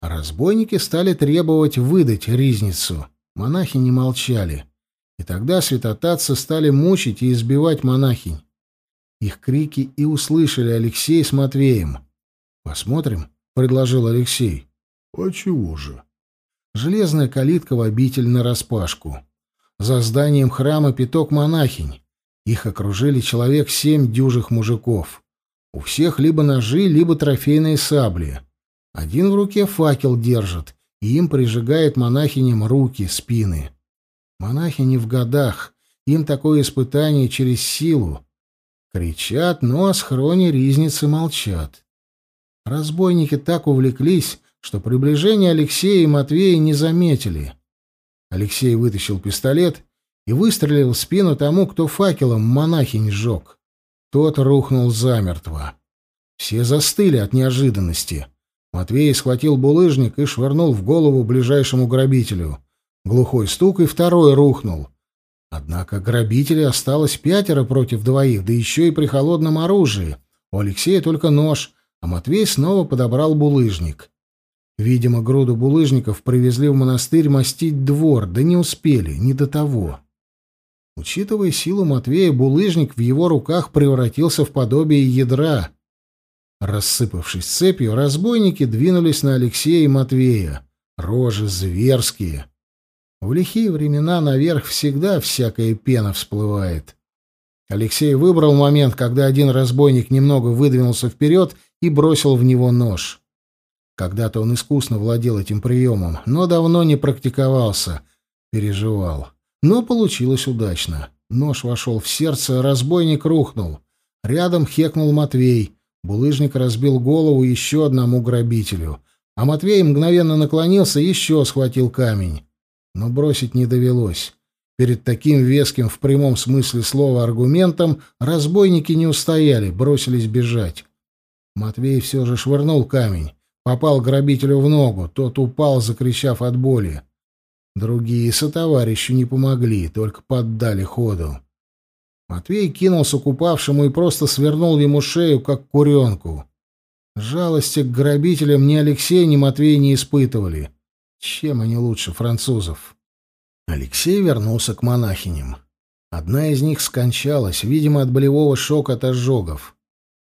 Разбойники стали требовать выдать ризницу. Монахи не молчали. И тогда святотатцы стали мучить и избивать монахинь. Их крики и услышали Алексей с Матвеем. «Посмотрим», — предложил Алексей. «А чего же?» Железная калитка в обитель нараспашку. За зданием храма пяток монахинь. Их окружили человек семь дюжих мужиков. У всех либо ножи, либо трофейные сабли. Один в руке факел держит, и им прижигает монахиням руки, спины. Монахи не в годах, им такое испытание через силу. Кричат, но о схроне ризницы молчат. Разбойники так увлеклись, что приближение Алексея и Матвея не заметили. Алексей вытащил пистолет и выстрелил в спину тому, кто факелом монахинь сжег. Тот рухнул замертво. Все застыли от неожиданности. Матвей схватил булыжник и швырнул в голову ближайшему грабителю. Глухой стук, и второй рухнул. Однако грабителей осталось пятеро против двоих, да еще и при холодном оружии. У Алексея только нож, а Матвей снова подобрал булыжник. Видимо, груду булыжников привезли в монастырь мастить двор, да не успели, не до того. Учитывая силу Матвея, булыжник в его руках превратился в подобие ядра. Рассыпавшись цепью, разбойники двинулись на Алексея и Матвея. Рожи зверские. В лихие времена наверх всегда всякая пена всплывает. Алексей выбрал момент, когда один разбойник немного выдвинулся вперед и бросил в него нож. Когда-то он искусно владел этим приемом, но давно не практиковался, переживал. Но получилось удачно. Нож вошел в сердце, разбойник рухнул. Рядом хекнул Матвей. Булыжник разбил голову еще одному грабителю. А Матвей мгновенно наклонился и еще схватил камень. Но бросить не довелось. Перед таким веским в прямом смысле слова аргументом разбойники не устояли, бросились бежать. Матвей все же швырнул камень. Попал грабителю в ногу, тот упал, закричав от боли. Другие сотоварищу не помогли, только поддали ходу. Матвей кинулся к упавшему и просто свернул ему шею, как куренку. Жалости к грабителям ни Алексей, ни Матвей не испытывали. Чем они лучше французов? Алексей вернулся к монахиням. Одна из них скончалась, видимо, от болевого шока от ожогов.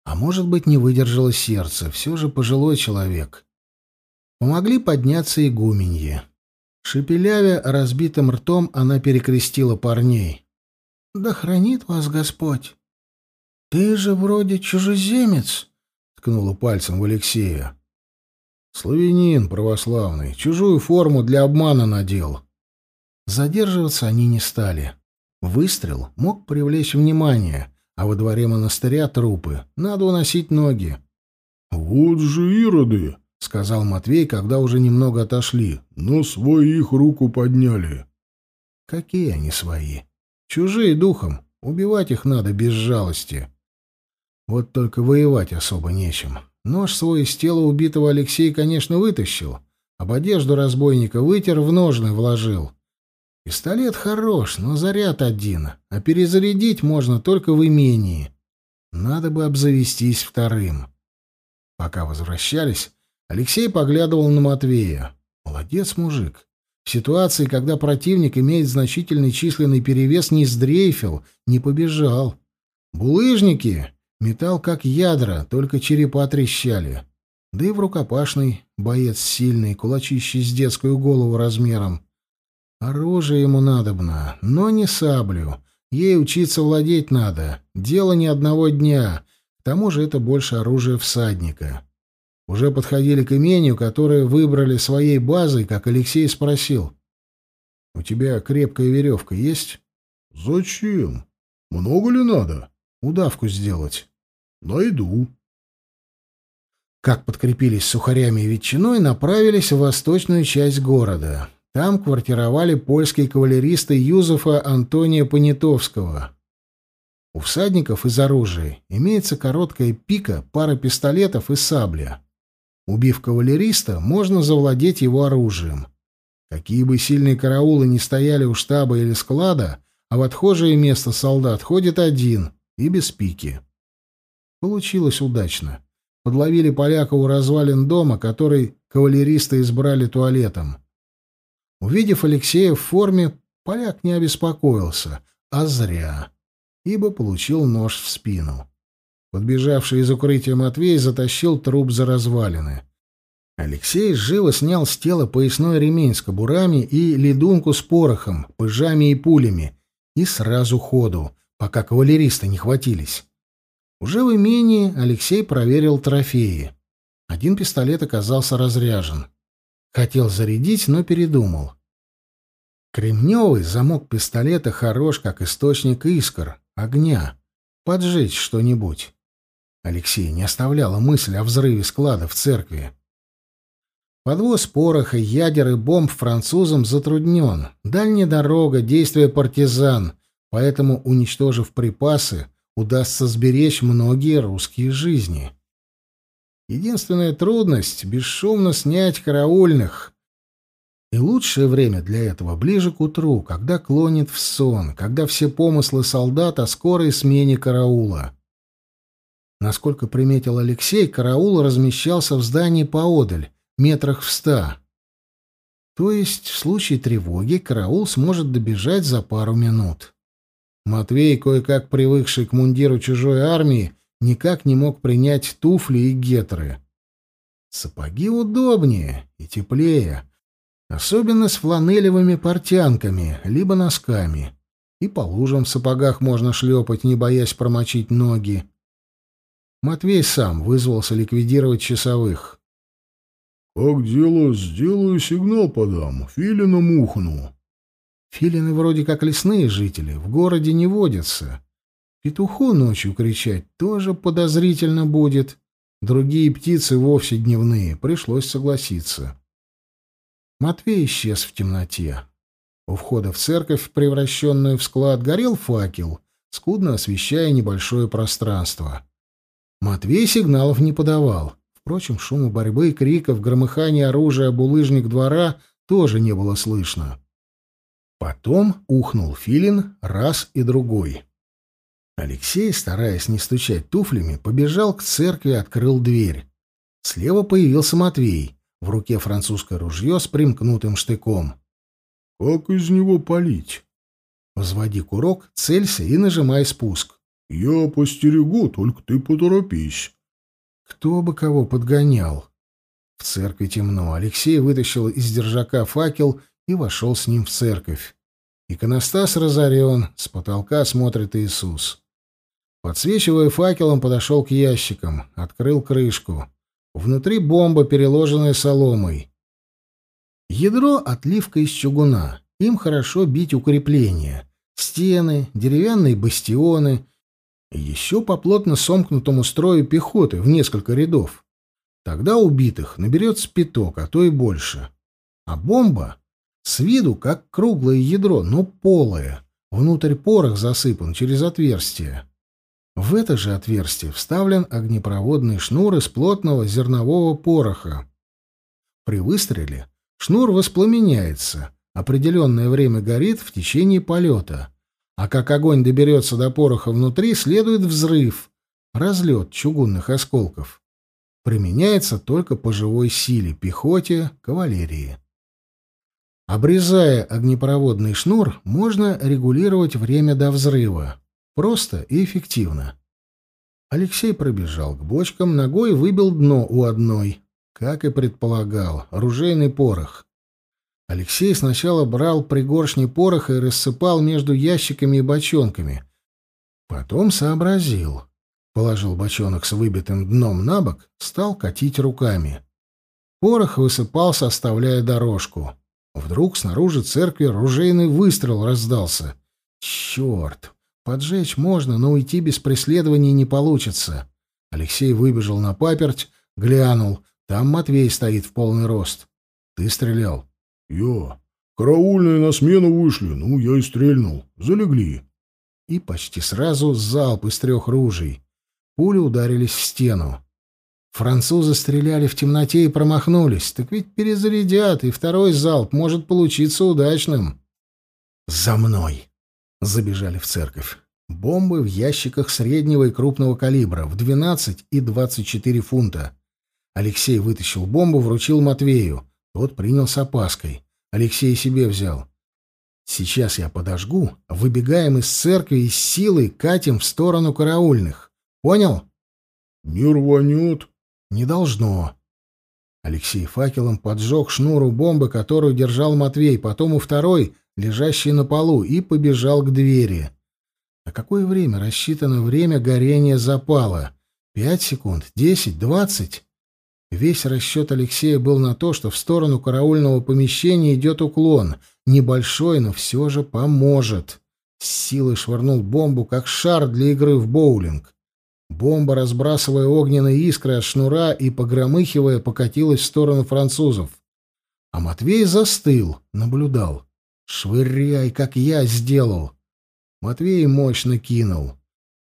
А может быть, не выдержало сердце, все же пожилой человек. Помогли подняться игуменье. Шепелявя разбитым ртом, она перекрестила парней. «Да хранит вас Господь! Ты же вроде чужеземец!» — ткнула пальцем в Алексея. «Славянин православный, чужую форму для обмана надел». Задерживаться они не стали. Выстрел мог привлечь внимание, а во дворе монастыря трупы. Надо уносить ноги. «Вот же ироды!» — сказал Матвей, когда уже немного отошли. «Но своих руку подняли». «Какие они свои? Чужие духом. Убивать их надо без жалости. Вот только воевать особо нечем. Нож свой из тела убитого Алексей, конечно, вытащил. Об одежду разбойника вытер, в ножны вложил. Пистолет хорош, но заряд один, а перезарядить можно только в имении. Надо бы обзавестись вторым. Пока возвращались, Алексей поглядывал на Матвея. Молодец мужик. В ситуации, когда противник имеет значительный численный перевес, не сдрейфил, не побежал. Булыжники метал как ядра, только черепа трещали. Да и в рукопашный боец сильный, кулачище с детскую голову размером. Оружие ему надобно, но не саблю. Ей учиться владеть надо. Дело не одного дня. К тому же это больше оружие всадника. Уже подходили к имению, которое выбрали своей базой, как Алексей спросил. «У тебя крепкая веревка есть?» «Зачем? Много ли надо?» «Удавку сделать». «Найду». Как подкрепились сухарями и ветчиной, направились в восточную часть города. Там квартировали польские кавалеристы Юзефа Антония Понятовского. У всадников из оружия имеется короткая пика, пара пистолетов и сабля. Убив кавалериста, можно завладеть его оружием. Какие бы сильные караулы ни стояли у штаба или склада, а в отхожее место солдат ходит один и без пики. Получилось удачно. Подловили поляка у развалин дома, который кавалеристы избрали туалетом. Увидев Алексея в форме, поляк не обеспокоился, а зря, ибо получил нож в спину. Подбежавший из укрытия Матвей затащил труп за развалины. Алексей живо снял с тела поясной ремень с кобурами и ледунку с порохом, пыжами и пулями, и сразу ходу, пока кавалеристы не хватились. Уже в имении Алексей проверил трофеи. Один пистолет оказался разряжен. Хотел зарядить, но передумал. Кремневый замок пистолета хорош, как источник искр, огня. Поджечь что-нибудь. Алексей не оставляла мысль о взрыве склада в церкви. Подвоз пороха, ядер и бомб французам затруднен. Дальняя дорога, действия партизан. Поэтому, уничтожив припасы, удастся сберечь многие русские жизни. Единственная трудность — бесшумно снять караульных. И лучшее время для этого ближе к утру, когда клонит в сон, когда все помыслы солдат о скорой смене караула. Насколько приметил Алексей, караул размещался в здании поодаль, метрах в ста. То есть в случае тревоги караул сможет добежать за пару минут. Матвей, кое-как привыкший к мундиру чужой армии, никак не мог принять туфли и гетры. Сапоги удобнее и теплее, особенно с фланелевыми портянками, либо носками. И по лужам в сапогах можно шлепать, не боясь промочить ноги. Матвей сам вызвался ликвидировать часовых. «Как дело, сделаю сигнал подам, филина мухну». Филины вроде как лесные жители, в городе не водятся. Петуху ночью кричать тоже подозрительно будет. Другие птицы вовсе дневные, пришлось согласиться. Матвей исчез в темноте. У входа в церковь, превращенную в склад, горел факел, скудно освещая небольшое пространство. Матвей сигналов не подавал. Впрочем, шума борьбы, криков, громыхания оружия булыжник двора тоже не было слышно. Потом ухнул филин раз и другой. Алексей, стараясь не стучать туфлями, побежал к церкви и открыл дверь. Слева появился Матвей, в руке французское ружье с примкнутым штыком. «Как из него палить?» «Взводи курок, целься и нажимай спуск». «Я постерегу, только ты поторопись». Кто бы кого подгонял? В церкви темно. Алексей вытащил из держака факел и вошел с ним в церковь. Иконостас разорен, с потолка смотрит Иисус. Подсвечивая факелом, подошел к ящикам, открыл крышку. Внутри бомба, переложенная соломой. Ядро — отливка из чугуна. Им хорошо бить укрепления. Стены, деревянные бастионы. Еще по плотно сомкнутому строю пехоты в несколько рядов. Тогда убитых наберется пяток, а то и больше. А бомба с виду как круглое ядро, но полое. Внутрь порох засыпан через отверстие. В это же отверстие вставлен огнепроводный шнур из плотного зернового пороха. При выстреле шнур воспламеняется, определенное время горит в течение полета, а как огонь доберется до пороха внутри, следует взрыв, разлет чугунных осколков. Применяется только по живой силе, пехоте, кавалерии. Обрезая огнепроводный шнур, можно регулировать время до взрыва. Просто и эффективно. Алексей пробежал к бочкам, ногой выбил дно у одной. Как и предполагал, оружейный порох. Алексей сначала брал пригоршни пороха и рассыпал между ящиками и бочонками. Потом сообразил. Положил бочонок с выбитым дном на бок, стал катить руками. Порох высыпался, оставляя дорожку. Вдруг снаружи церкви ружейный выстрел раздался. Черт! Поджечь можно, но уйти без преследования не получится. Алексей выбежал на паперть, глянул. Там Матвей стоит в полный рост. Ты стрелял? Я. Караульные на смену вышли, ну, я и стрельнул. Залегли. И почти сразу залп из трех ружей. Пули ударились в стену. Французы стреляли в темноте и промахнулись. Так ведь перезарядят, и второй залп может получиться удачным. «За мной!» Забежали в церковь. Бомбы в ящиках среднего и крупного калибра в 12 и 24 фунта. Алексей вытащил бомбу, вручил Матвею. Тот принял с опаской. Алексей себе взял. Сейчас я подожгу, выбегаем из церкви и с силой катим в сторону караульных. Понял? Не рванет. Не должно. Алексей факелом поджег шнуру бомбы, которую держал Матвей, потом у второй — лежащий на полу, и побежал к двери. На какое время рассчитано время горения запала? Пять секунд? Десять? Двадцать? Весь расчет Алексея был на то, что в сторону караульного помещения идет уклон. Небольшой, но все же поможет. С силой швырнул бомбу, как шар для игры в боулинг. Бомба, разбрасывая огненные искры от шнура и погромыхивая, покатилась в сторону французов. А Матвей застыл, наблюдал. «Швыряй, как я сделал!» Матвей мощно кинул.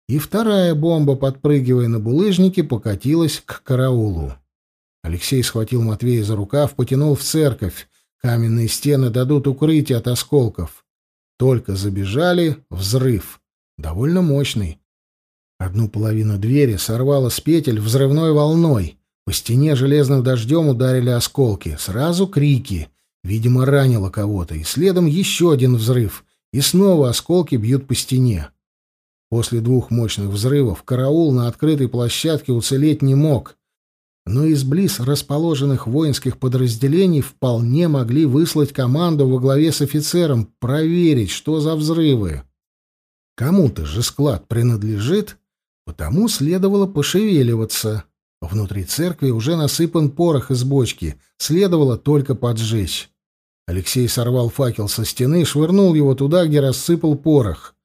И вторая бомба, подпрыгивая на булыжнике, покатилась к караулу. Алексей схватил Матвея за рукав, потянул в церковь. Каменные стены дадут укрытие от осколков. Только забежали — взрыв. Довольно мощный. Одну половину двери сорвало с петель взрывной волной. По стене железным дождем ударили осколки. Сразу крики. Видимо, ранило кого-то, и следом еще один взрыв, и снова осколки бьют по стене. После двух мощных взрывов караул на открытой площадке уцелеть не мог, но из близ расположенных воинских подразделений вполне могли выслать команду во главе с офицером проверить, что за взрывы. Кому-то же склад принадлежит, потому следовало пошевеливаться. Внутри церкви уже насыпан порох из бочки, следовало только поджечь. Алексей сорвал факел со стены и швырнул его туда, где рассыпал порох.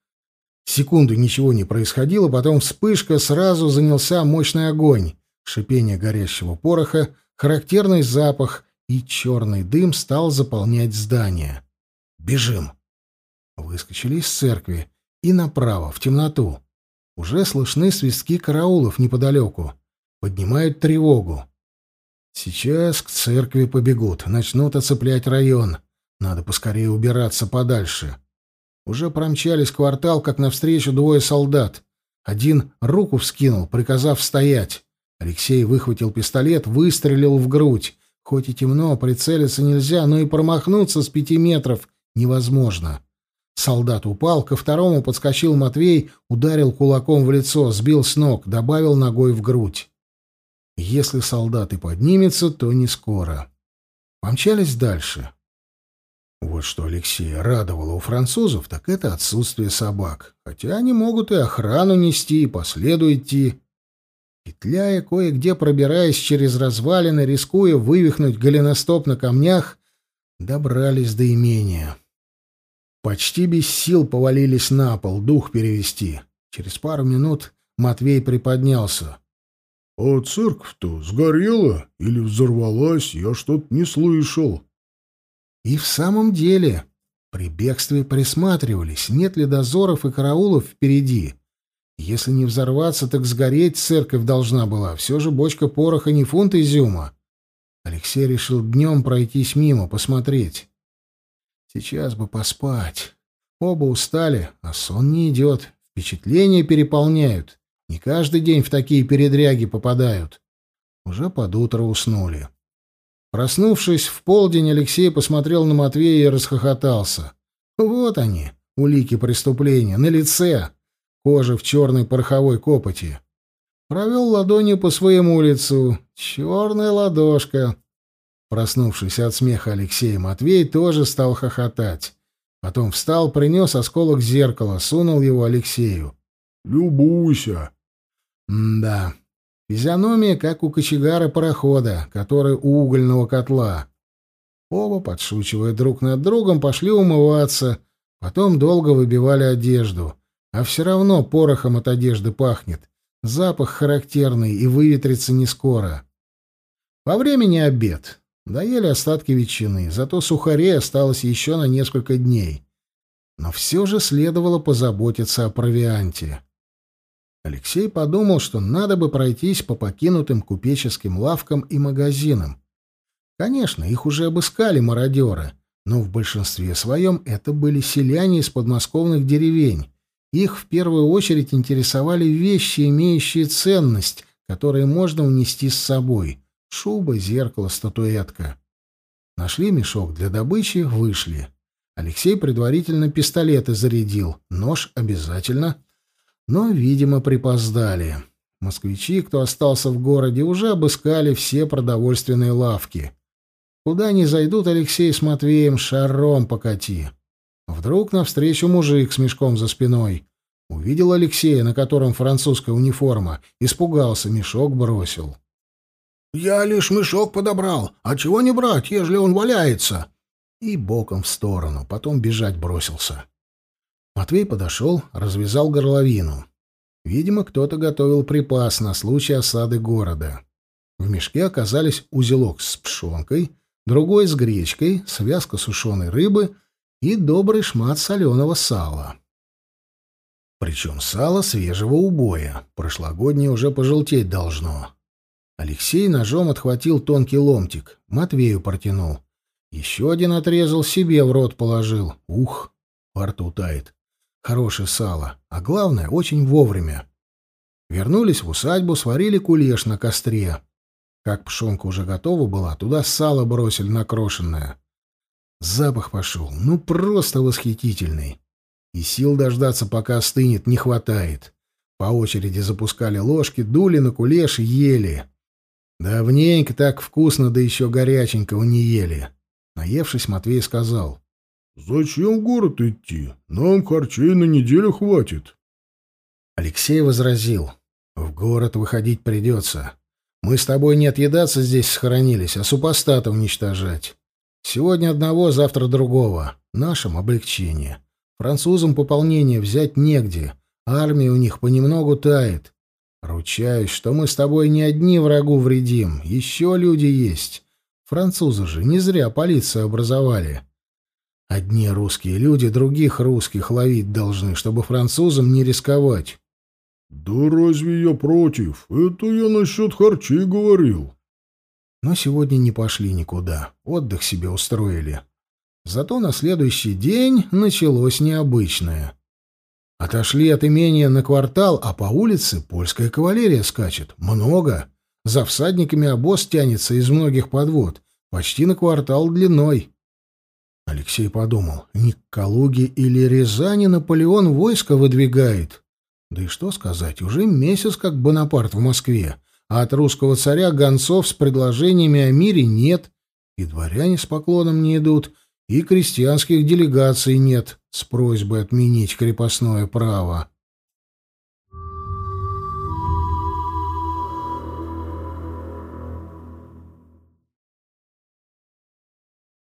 Секунду ничего не происходило, потом вспышка, сразу занялся мощный огонь. Шипение горящего пороха, характерный запах и черный дым стал заполнять здание. «Бежим!» Выскочили из церкви и направо, в темноту. Уже слышны свистки караулов неподалеку. Поднимают тревогу. Сейчас к церкви побегут, начнут оцеплять район. Надо поскорее убираться подальше. Уже промчались квартал, как навстречу двое солдат. Один руку вскинул, приказав стоять. Алексей выхватил пистолет, выстрелил в грудь. Хоть и темно, прицелиться нельзя, но и промахнуться с пяти метров невозможно. Солдат упал, ко второму подскочил Матвей, ударил кулаком в лицо, сбил с ног, добавил ногой в грудь. Если солдат и поднимется, то не скоро. Помчались дальше. Вот что Алексея радовало у французов, так это отсутствие собак. Хотя они могут и охрану нести, и по следу идти. Петляя, кое-где пробираясь через развалины, рискуя вывихнуть голеностоп на камнях, добрались до имения. Почти без сил повалились на пол, дух перевести. Через пару минут Матвей приподнялся. — А церковь-то сгорела или взорвалась? Я что-то не слышал. И в самом деле при бегстве присматривались, нет ли дозоров и караулов впереди. Если не взорваться, так сгореть церковь должна была. Все же бочка пороха не фунт изюма. Алексей решил днем пройтись мимо, посмотреть. Сейчас бы поспать. Оба устали, а сон не идет. Впечатления переполняют. Не каждый день в такие передряги попадают. Уже под утро уснули. Проснувшись в полдень, Алексей посмотрел на Матвея и расхохотался. Вот они, улики преступления, на лице, кожа в черной пороховой копоти. Провел ладонью по своему лицу. Черная ладошка. Проснувшись от смеха Алексея Матвей тоже стал хохотать. Потом встал, принес осколок зеркала, сунул его Алексею. «Любуйся!» «Да, физиономия, как у кочегара парохода, который у угольного котла». Оба, подшучивая друг над другом, пошли умываться, потом долго выбивали одежду. А все равно порохом от одежды пахнет. Запах характерный и выветрится не скоро. По времени обед. Доели остатки ветчины, зато сухарей осталось еще на несколько дней. Но все же следовало позаботиться о провианте. Алексей подумал, что надо бы пройтись по покинутым купеческим лавкам и магазинам. Конечно, их уже обыскали мародеры, но в большинстве своем это были селяне из подмосковных деревень. Их в первую очередь интересовали вещи, имеющие ценность, которые можно унести с собой — Шуба, зеркало, статуэтка. Нашли мешок для добычи, вышли. Алексей предварительно пистолеты зарядил, нож обязательно. Но, видимо, припоздали. Москвичи, кто остался в городе, уже обыскали все продовольственные лавки. Куда ни зайдут Алексей с Матвеем, шаром покати. Вдруг навстречу мужик с мешком за спиной. Увидел Алексея, на котором французская униформа, испугался, мешок бросил. «Я лишь мешок подобрал. А чего не брать, ежели он валяется?» И боком в сторону, потом бежать бросился. Матвей подошел, развязал горловину. Видимо, кто-то готовил припас на случай осады города. В мешке оказались узелок с пшенкой, другой с гречкой, связка сушеной рыбы и добрый шмат соленого сала. Причем сало свежего убоя, прошлогоднее уже пожелтеть должно. Алексей ножом отхватил тонкий ломтик, Матвею протянул. Еще один отрезал, себе в рот положил. Ух, во рту. Хорошее сало, а главное, очень вовремя. Вернулись в усадьбу, сварили кулеш на костре. Как пшенка уже готова была, туда сало бросили накрошенное. Запах пошел, ну просто восхитительный. И сил дождаться, пока остынет, не хватает. По очереди запускали ложки, дули на кулеш и ели. Давненько так вкусно, да еще горяченького не ели. Наевшись, Матвей сказал. «Зачем в город идти? Нам харчей на неделю хватит». Алексей возразил. «В город выходить придется. Мы с тобой не отъедаться здесь схоронились, а супостата уничтожать. Сегодня одного, завтра другого. Нашим облегчение. Французам пополнение взять негде. Армия у них понемногу тает. Ручаюсь, что мы с тобой не одни врагу вредим. Еще люди есть. Французы же не зря полицию образовали. Одни русские люди других русских ловить должны, чтобы французам не рисковать. «Да разве я против? Это я насчет харчей говорил». Но сегодня не пошли никуда, отдых себе устроили. Зато на следующий день началось необычное. Отошли от имения на квартал, а по улице польская кавалерия скачет. Много. За всадниками обоз тянется из многих подвод, почти на квартал длиной. Алексей подумал, не к Калуге или Рязани Наполеон войско выдвигает. Да и что сказать, уже месяц как Бонапарт в Москве, а от русского царя гонцов с предложениями о мире нет, и дворяне с поклоном не идут, и крестьянских делегаций нет с просьбой отменить крепостное право.